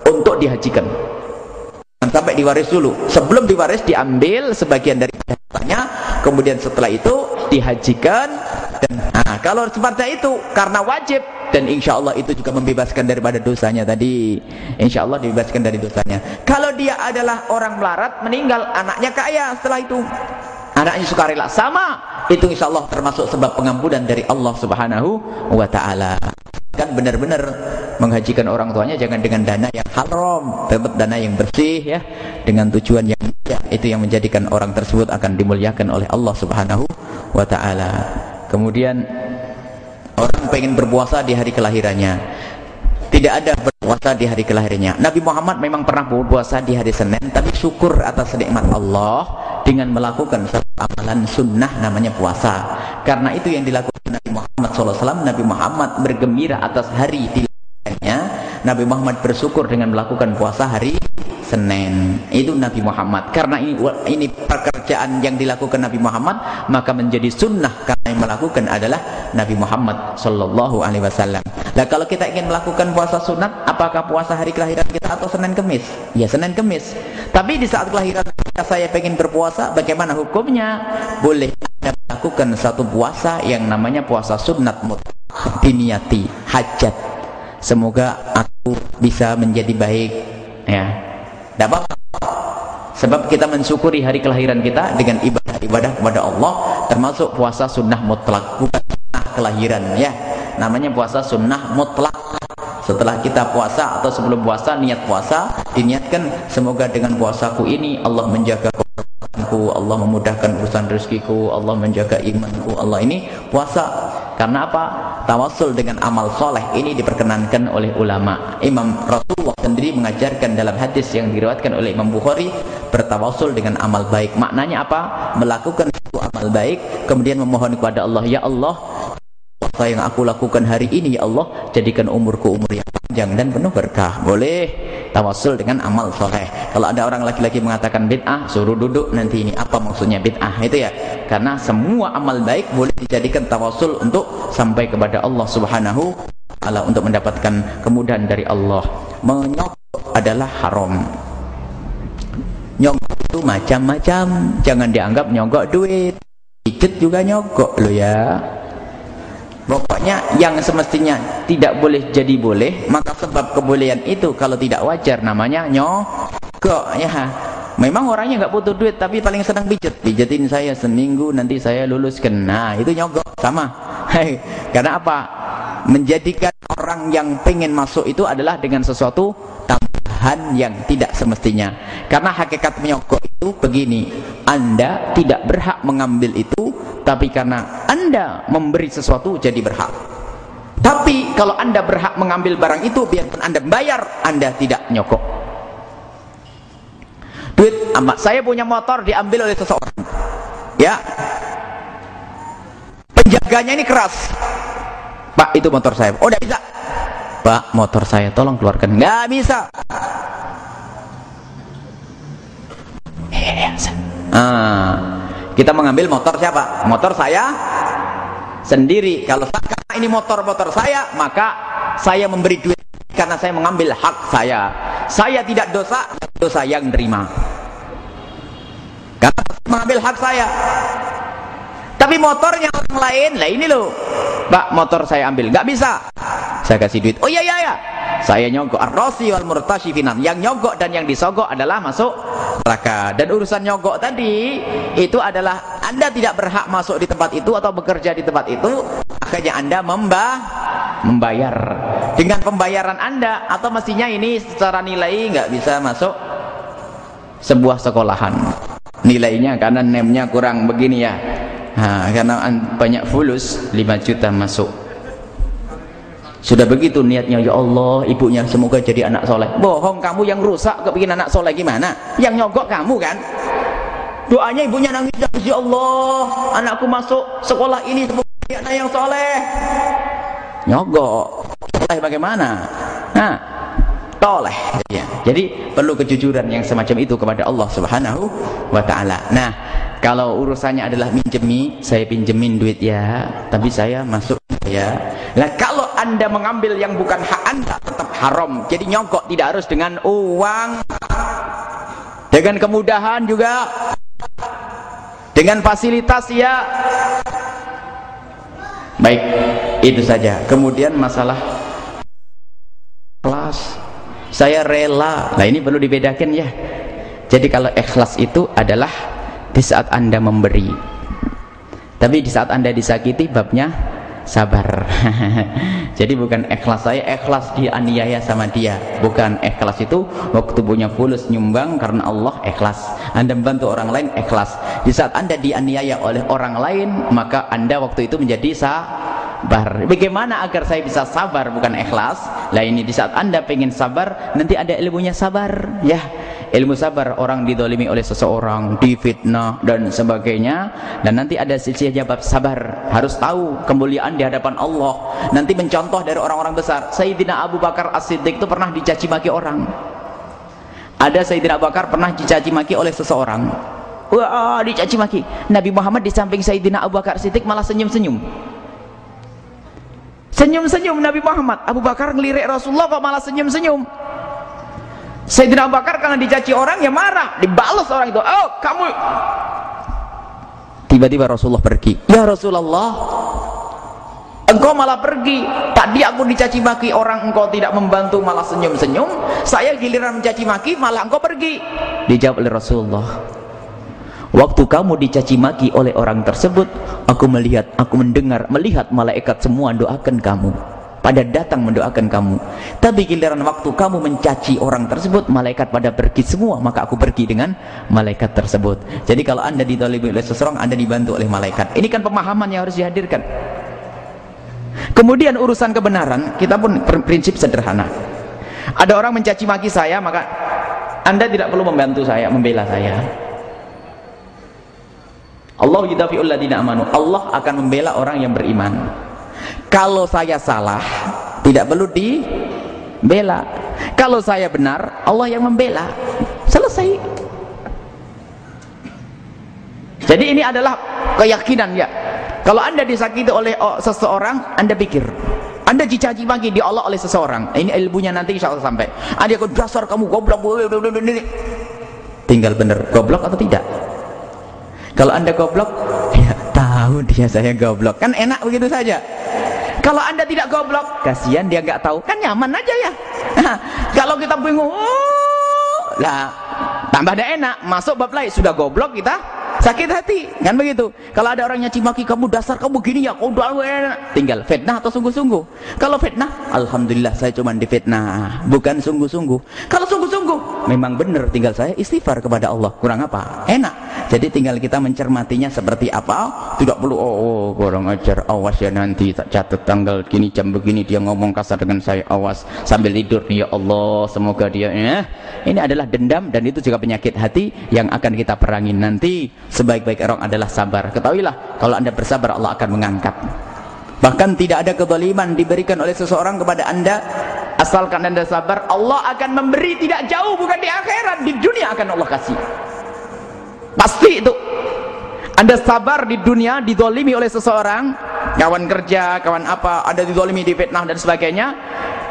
untuk dihajikan. Dan sampai diwaris dulu. Sebelum diwaris diambil sebagian dari hartanya. Kemudian setelah itu dihajikan nah, kalau seperti itu karena wajib dan insya Allah itu juga membebaskan daripada dosanya tadi. Insya Allah dibebaskan dari dosanya. Kalau dia adalah orang melarat meninggal anaknya kaya setelah itu. Anaknya sukarela sama itu insya Allah termasuk sebab pengampunan dari Allah subhanahu wa ta'ala. Kan benar-benar menghajikan orang tuanya jangan dengan dana yang haram tetap dana yang bersih ya. Dengan tujuan yang ya, itu yang menjadikan orang tersebut akan dimuliakan oleh Allah subhanahu wa ta'ala kemudian orang pengen berpuasa di hari kelahirannya. Tidak ada berpuasa di hari kelahirannya. Nabi Muhammad memang pernah berpuasa di hari Senin tapi syukur atas nikmat Allah dengan melakukan satu amalan sunnah namanya puasa. Karena itu yang dilakukan Nabi Muhammad SAW Nabi Muhammad bergembira atas hari dilahirkannya Nabi Muhammad bersyukur dengan melakukan puasa hari Senin. Itu Nabi Muhammad. Karena ini, ini pekerjaan yang dilakukan Nabi Muhammad maka menjadi sunnah karena yang melakukan adalah Nabi Muhammad Sallallahu Alaihi Wasallam. Nah kalau kita ingin melakukan puasa sunat apakah puasa hari kelahiran kita atau Senin Kemis? Ya Senin Kemis. Tapi di saat kelahiran kita saya ingin berpuasa bagaimana hukumnya? Boleh anda melakukan satu puasa yang namanya puasa sunat mutlak diniati hajat. Semoga aku bisa menjadi baik ya tidak apa-apa. Sebab kita mensyukuri hari kelahiran kita dengan ibadah-ibadah kepada Allah termasuk puasa sunnah mutlak bukan sunnah kelahiran ya. Namanya puasa sunnah mutlak. Setelah kita puasa atau sebelum puasa niat puasa diniatkan semoga dengan puasaku ini Allah menjaga Allah memudahkan urusan rezekiku, Allah menjaga imanku. Allah ini puasa karena apa? Tawasul dengan amal soleh ini diperkenankan oleh ulama. Imam Rasulullah sendiri mengajarkan dalam hadis yang diriwayatkan oleh Imam Bukhari bertawasul dengan amal baik. Maknanya apa? Melakukan satu amal baik kemudian memohon kepada Allah, ya Allah, apa yang aku lakukan hari ini ya Allah, jadikan umurku umur yang panjang dan penuh berkah. Boleh tawasul dengan amal soleh. Kalau ada orang laki-laki mengatakan bid'ah, suruh duduk nanti ini apa maksudnya bid'ah itu ya? Karena semua amal baik boleh dijadikan tawasul untuk sampai kepada Allah Subhanahu Allah untuk mendapatkan kemudahan dari Allah. Menyogok adalah haram. Nyogok itu macam-macam, jangan dianggap nyogok duit. Pijit juga nyogok lo ya. Pokoknya yang semestinya tidak boleh jadi boleh, maka sebab kebolehan itu kalau tidak wajar namanya nyogok ya. Memang orangnya nggak butuh duit tapi paling senang pijet. Pijetin saya seminggu nanti saya luluskan. Nah, itu nyogok sama. Hai, karena apa? Menjadikan orang yang pengen masuk itu adalah dengan sesuatu tambahan yang tidak semestinya. Karena hakikat menyogok itu begini, Anda tidak berhak mengambil itu tapi karena anda memberi sesuatu jadi berhak. Tapi kalau anda berhak mengambil barang itu biarpun anda bayar anda tidak nyokok. Duit amat saya punya motor diambil oleh seseorang. Ya. Penjaganya ini keras. Pak itu motor saya. Oh tidak bisa pak motor saya tolong keluarkan nggak bisa ah kita mengambil motor siapa? Motor saya sendiri. Kalau karena ini motor-motor saya, maka saya memberi duit karena saya mengambil hak saya. Saya tidak dosa, dosa yang terima. Karena mengambil hak saya. Tapi motornya orang lain, lah ini loh. Pak, motor saya ambil. Gak bisa. Saya kasih duit. Oh iya iya iya. Saya nyogok ar-rasi wal murtasyifinan. Yang nyogok dan yang disogok adalah masuk neraka. Dan urusan nyogok tadi itu adalah Anda tidak berhak masuk di tempat itu atau bekerja di tempat itu, akhirnya Anda membah membayar. Dengan pembayaran Anda atau mestinya ini secara nilai nggak bisa masuk sebuah sekolahan. Nilainya karena nemnya kurang begini ya. Nah, karena banyak fulus 5 juta masuk. Sudah begitu niatnya ya Allah ibunya semoga jadi anak soleh. Bohong kamu yang rusak kepingin anak soleh gimana? Yang nyogok kamu kan? Doanya ibunya nangis ya Allah anakku masuk sekolah ini semoga jadi anak yang soleh. Nyogok. Soleh bagaimana? Nah toleh ya. jadi perlu kejujuran yang semacam itu kepada Allah subhanahu wa ta'ala. Nah kalau urusannya adalah minjemi saya pinjemin duit ya. Tapi saya masuk ya. Nah kalau anda mengambil yang bukan hak anda tetap haram. Jadi nyogok tidak harus dengan uang. Dengan kemudahan juga. Dengan fasilitas ya. Baik itu saja. Kemudian masalah kelas saya rela. Nah ini perlu dibedakan ya. Jadi kalau ikhlas itu adalah di saat anda memberi. Tapi di saat anda disakiti babnya sabar. (laughs) Jadi bukan ikhlas saya ikhlas dianiaya sama dia. Bukan ikhlas itu waktu punya fulus nyumbang karena Allah ikhlas. Anda membantu orang lain ikhlas. Di saat anda dianiaya oleh orang lain maka anda waktu itu menjadi sabar. Bagaimana agar saya bisa sabar bukan ikhlas? Lah ini di saat anda pengen sabar nanti ada ilmunya sabar ya ilmu sabar orang didolimi oleh seseorang difitnah dan sebagainya. Dan nanti ada sisi jawab sabar. Harus tahu kemuliaan di hadapan Allah. Nanti mencontoh dari orang-orang besar. Sayyidina Abu Bakar As-Siddiq itu pernah dicaci maki orang. Ada Sayyidina Abu Bakar pernah dicaci maki oleh seseorang. Wah dicaci maki. Nabi Muhammad di samping Sayyidina Abu Bakar Siddiq malah senyum-senyum. Senyum-senyum Nabi Muhammad. Abu Bakar ngelirik Rasulullah kok malah senyum-senyum Sayyidina Abu Bakar karena dicaci orang ya marah. Dibalas orang itu. Oh kamu. Tiba-tiba Rasulullah pergi. Ya Rasulullah engkau malah pergi. Tadi aku dicaci maki. Orang engkau tidak membantu malah senyum-senyum. Saya giliran mencaci maki malah engkau pergi. Dijawab oleh Rasulullah waktu kamu dicaci maki oleh orang tersebut aku melihat aku mendengar melihat malaikat semua doakan kamu pada datang mendoakan kamu. Tapi giliran waktu kamu mencaci orang tersebut malaikat pada pergi semua maka aku pergi dengan malaikat tersebut. Jadi kalau anda didolimi oleh seseorang anda dibantu oleh malaikat. Ini kan pemahaman yang harus dihadirkan. Kemudian urusan kebenaran kita pun prinsip sederhana. Ada orang mencaci maki saya maka anda tidak perlu membantu saya membela saya. Allah amanu. Allah akan membela orang yang beriman kalau saya salah tidak perlu dibela. Kalau saya benar Allah yang membela. Selesai. Jadi ini adalah keyakinan ya. Kalau anda disakiti oleh seseorang anda pikir. Anda dicaci maki di Allah oleh seseorang. Ini ilmunya nanti insya Allah sampai. Anda akan dasar kamu goblok. Tinggal benar goblok atau tidak? Kalau anda goblok (laughs) ya tahu dia saya goblok. Kan enak begitu saja kalau anda tidak goblok, kasihan dia nggak tahu, kan nyaman aja ya. (laughs) kalau kita bingung, oh, lah tambah ada enak, masuk bab lain sudah goblok kita. Sakit hati kan begitu. Kalau ada orang nyaci maki kamu dasar kamu gini ya kau tinggal fitnah atau sungguh-sungguh. Kalau fitnah alhamdulillah saya cuma di fitnah bukan sungguh-sungguh. Kalau sungguh-sungguh memang benar tinggal saya istighfar kepada Allah. Kurang apa? Enak jadi tinggal kita mencermatinya seperti apa? Tidak perlu oh, oh kurang ajar awas ya nanti tak catat tanggal gini jam begini dia ngomong kasar dengan saya awas sambil tidur. Ya Allah semoga dia eh. ini adalah dendam dan itu juga penyakit hati yang akan kita perangi nanti. Sebaik-baik orang adalah sabar. Ketahuilah kalau anda bersabar Allah akan mengangkat. Bahkan tidak ada kezaliman diberikan oleh seseorang kepada anda. Asalkan anda sabar Allah akan memberi tidak jauh bukan di akhirat di dunia akan Allah kasih pasti itu. Anda sabar di dunia didolimi oleh seseorang kawan kerja, kawan apa ada didolimi di fitnah dan sebagainya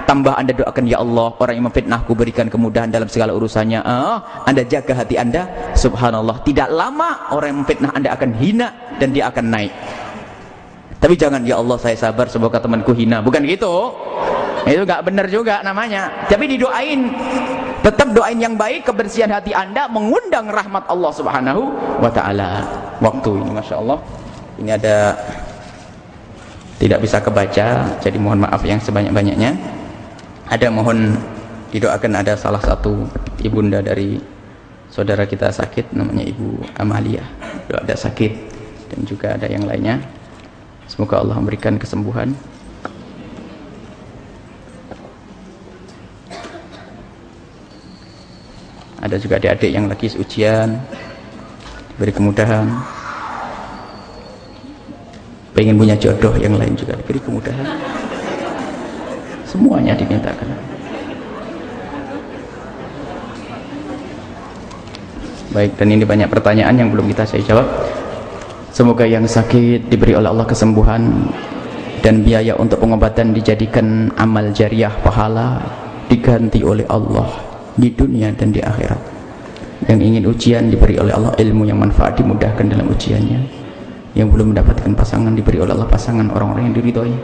tambah anda doakan ya Allah orang yang memfitnahku berikan kemudahan dalam segala urusannya. Ah, anda jaga hati anda. Subhanallah tidak lama orang yang memfitnah anda akan hina dan dia akan naik tapi jangan ya Allah saya sabar semoga temanku hina. Bukan gitu. Itu gak benar juga namanya. Tapi didoain. Tetap doain yang baik kebersihan hati anda mengundang rahmat Allah subhanahu wa ta'ala. Waktu ini Masya Allah. Ini ada tidak bisa kebaca jadi mohon maaf yang sebanyak-banyaknya. Ada mohon didoakan ada salah satu ibunda dari saudara kita sakit namanya Ibu Amalia. Ada sakit dan juga ada yang lainnya Semoga Allah memberikan kesembuhan. Ada juga adik-adik yang lagi ujian, diberi kemudahan. Pengen punya jodoh yang lain juga diberi kemudahan. Semuanya dimintakan. Baik, dan ini banyak pertanyaan yang belum kita saya jawab semoga yang sakit diberi oleh Allah kesembuhan dan biaya untuk pengobatan dijadikan amal jariah pahala diganti oleh Allah di dunia dan di akhirat. Yang ingin ujian diberi oleh Allah ilmu yang manfaat dimudahkan dalam ujiannya. Yang belum mendapatkan pasangan diberi oleh Allah pasangan orang-orang yang diridhoi.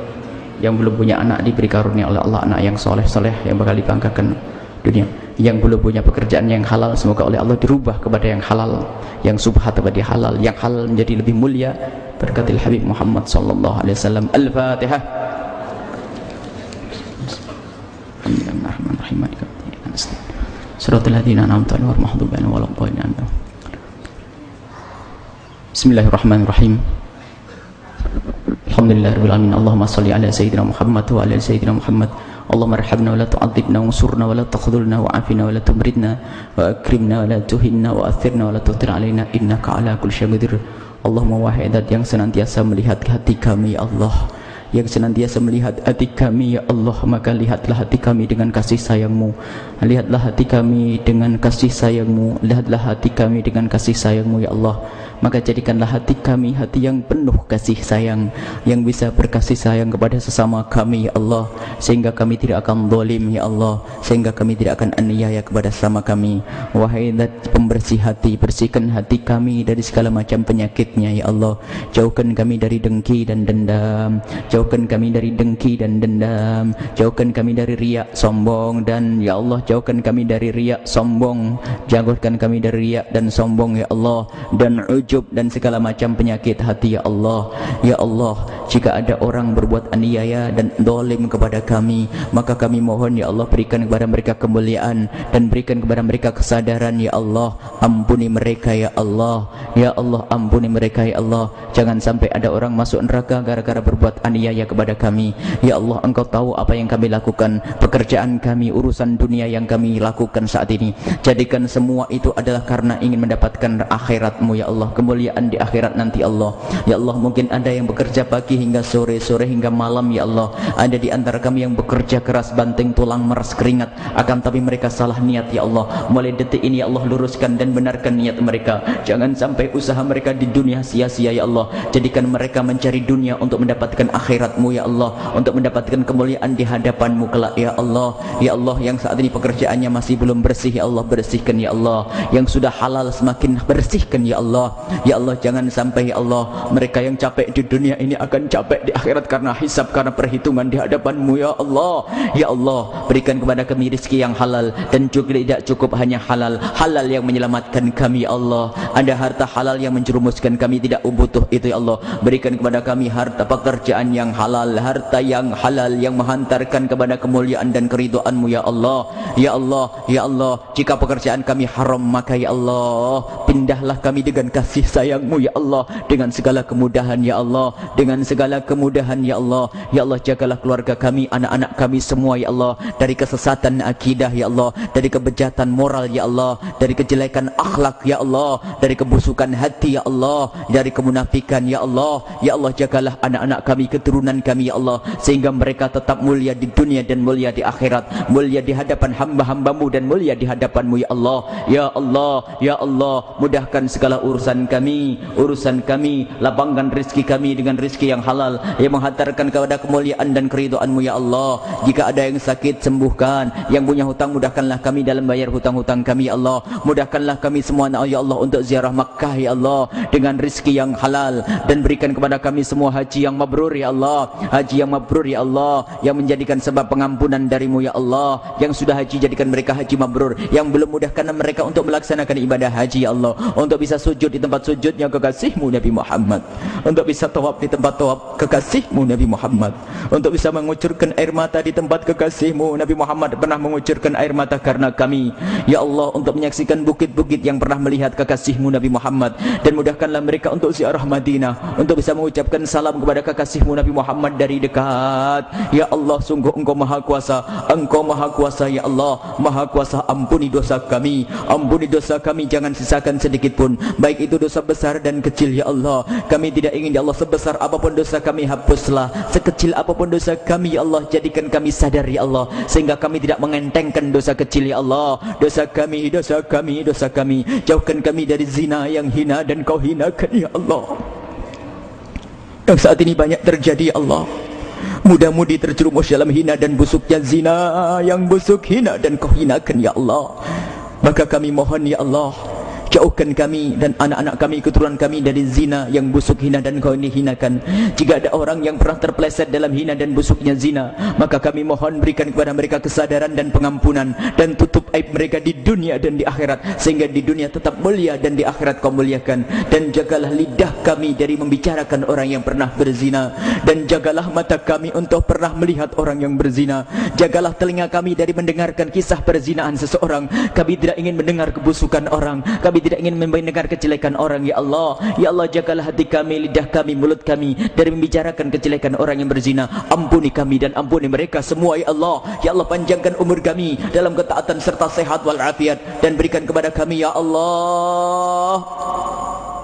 Yang belum punya anak diberi karunia oleh Allah anak yang soleh-soleh yang bakal dibanggakan dunia yang belum punya pekerjaan yang halal semoga oleh Allah dirubah kepada yang halal yang subhat kepada halal yang halal menjadi lebih mulia. Berkatil Habib Muhammad sallallahu alaihi wasallam. Al-Fatihah. Bismillahirrahmanirrahim. Alhamdulillahirabbil Allahumma shalli ala sayyidina Muhammad wa ala sayyidina Muhammad. Allahumma arhamna wa la tu'adzibna wa ansurna wa la takhdhulna wa afina wa la tumridna wa akrimna wa la tuhinna wa melihat hati kami ya Allah yang senantiasa melihat hati kami. Ya Allah maka lihatlah hati kami dengan kasih sayangmu. Lihatlah hati kami dengan kasih sayangmu. Lihatlah hati kami dengan kasih sayangmu ya Allah. Maka jadikanlah hati kami hati yang penuh kasih sayang yang bisa berkasih sayang kepada sesama kami ya Allah. Sehingga kami tidak akan zalim ya Allah. Sehingga kami tidak akan aniaya kepada sesama kami. Wahai zat pembersih hati bersihkan hati kami dari segala macam penyakitnya ya Allah. Jauhkan kami dari dengki dan dendam. Jauh jauhkan kami dari dengki dan dendam. Jauhkan kami dari riak sombong dan ya Allah jauhkan kami dari riak sombong. Jauhkan kami dari riak dan sombong ya Allah. Dan ujub dan segala macam penyakit hati ya Allah. Ya Allah jika ada orang berbuat aniaya dan dolim kepada kami maka kami mohon ya Allah berikan kepada mereka kemuliaan dan berikan kepada mereka kesadaran ya Allah. Ampuni mereka ya Allah. Ya Allah ampuni mereka ya Allah. Jangan sampai ada orang masuk neraka gara-gara berbuat aniaya aniaya kepada kami. Ya Allah engkau tahu apa yang kami lakukan Pekerjaan kami, urusan dunia yang kami lakukan saat ini. Jadikan semua itu adalah karena ingin mendapatkan akhiratmu Ya Allah. Kemuliaan di akhirat nanti Allah. Ya Allah mungkin ada yang bekerja pagi hingga sore Sore hingga malam Ya Allah. Ada di antara kami yang bekerja keras banting tulang meras keringat. Akan tapi mereka salah niat Ya Allah. Mulai detik ini Ya Allah luruskan dan benarkan niat mereka. Jangan sampai usaha mereka di dunia sia-sia Ya Allah. Jadikan mereka mencari dunia untuk mendapatkan akhirat akhiratmu ya Allah untuk mendapatkan kemuliaan di hadapanmu kelak ya Allah. Ya Allah yang saat ini pekerjaannya masih belum bersih ya Allah bersihkan ya Allah. Yang sudah halal semakin bersihkan ya Allah. Ya Allah jangan sampai ya Allah mereka yang capek di dunia ini akan capek di akhirat karena hisab karena perhitungan di hadapanmu ya Allah. Ya Allah berikan kepada kami rezeki yang halal dan juga tidak cukup hanya halal halal yang menyelamatkan kami ya Allah. Ada harta halal yang menjerumuskan kami tidak butuh itu ya Allah. Berikan kepada kami harta pekerjaan yang yang halal harta yang halal yang menghantarkan kepada kemuliaan dan keriduanmu ya Allah ya Allah ya Allah jika pekerjaan kami haram maka ya Allah pindahlah kami dengan kasih sayangmu ya Allah dengan segala kemudahan ya Allah dengan segala kemudahan ya Allah ya Allah jagalah keluarga kami anak-anak kami semua ya Allah dari kesesatan akidah ya Allah dari kebejatan moral ya Allah dari kejelekan akhlak ya Allah dari kebusukan hati ya Allah dari kemunafikan ya Allah ya Allah jagalah anak-anak kami keturunan keturunan kami ya Allah sehingga mereka tetap mulia di dunia dan mulia di akhirat mulia di hadapan hamba-hambamu dan mulia di hadapanmu ya Allah. Ya Allah ya Allah mudahkan segala urusan kami urusan kami lapangkan rezeki kami dengan rezeki yang halal yang menghantarkan kepada kemuliaan dan keriduanmu ya Allah. Jika ada yang sakit sembuhkan. Yang punya hutang mudahkanlah kami dalam bayar hutang-hutang kami ya Allah. Mudahkanlah kami semua ya Allah untuk ziarah Makkah ya Allah dengan rezeki yang halal. Dan berikan kepada kami semua haji yang mabrur ya Allah Allah haji yang mabrur ya Allah yang menjadikan sebab pengampunan darimu ya Allah yang sudah haji jadikan mereka haji mabrur yang belum mudahkan mereka untuk melaksanakan ibadah haji ya Allah untuk bisa sujud di tempat sujudnya kekasihmu Nabi Muhammad untuk bisa tawab di tempat tawab kekasihmu Nabi Muhammad untuk bisa mengucurkan air mata di tempat kekasihmu Nabi Muhammad pernah mengucurkan air mata karena kami ya Allah untuk menyaksikan bukit-bukit yang pernah melihat kekasihmu Nabi Muhammad dan mudahkanlah mereka untuk ziarah Madinah untuk bisa mengucapkan salam kepada kekasihmu Nabi Muhammad dari dekat. Ya Allah sungguh engkau maha kuasa. Engkau maha kuasa ya Allah. Maha kuasa ampuni dosa kami. Ampuni dosa kami jangan sisakan sedikit pun. Baik itu dosa besar dan kecil ya Allah. Kami tidak ingin ya Allah sebesar apapun dosa kami hapuslah. Sekecil apapun dosa kami ya Allah jadikan kami sadar ya Allah. Sehingga kami tidak mengentengkan dosa kecil ya Allah. Dosa kami dosa kami dosa kami. Jauhkan kami dari zina yang hina dan kau hinakan ya Allah yang saat ini banyak terjadi ya Allah. Mudah-mudi terjerumus dalam hina dan busuknya zina. Yang busuk hina dan kau hinakan ya Allah. Maka kami mohon ya Allah Jauhkan kami dan anak-anak kami, keturunan kami dari zina yang busuk hina dan kau ini hinakan. Jika ada orang yang pernah terpeleset dalam hina dan busuknya zina, maka kami mohon berikan kepada mereka kesadaran dan pengampunan dan tutup aib mereka di dunia dan di akhirat sehingga di dunia tetap mulia dan di akhirat kau muliakan. Dan jagalah lidah kami dari membicarakan orang yang pernah berzina. Dan jagalah mata kami untuk pernah melihat orang yang berzina. Jagalah telinga kami dari mendengarkan kisah perzinaan seseorang. Kami tidak ingin mendengar kebusukan orang. Kami kami tidak ingin mendengar kejelekan orang ya Allah. Ya Allah jagalah hati kami lidah kami mulut kami dari membicarakan kejelekan orang yang berzina. Ampuni kami dan ampuni mereka semua ya Allah. Ya Allah panjangkan umur kami dalam ketaatan serta sehat walafiat. Dan berikan kepada kami ya Allah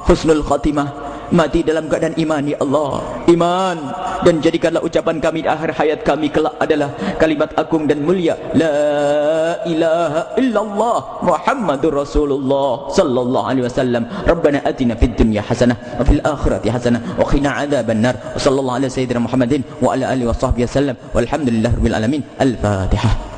husnul khatimah mati dalam keadaan iman ya Allah. Iman. Dan jadikanlah ucapan kami di akhir hayat kami kelak adalah kalimat agung dan mulia. La ilaha illallah muhammadur rasulullah sallallahu alaihi wasallam. Rabbana atina fid dunya hasanah wa fil akhirati hasanah wa qina adzaban nar sallallahu ala sayyidina muhammadin wa ala alihi wa sahbihi wasallam walhamdulillahirabbil alamin. Al fatihah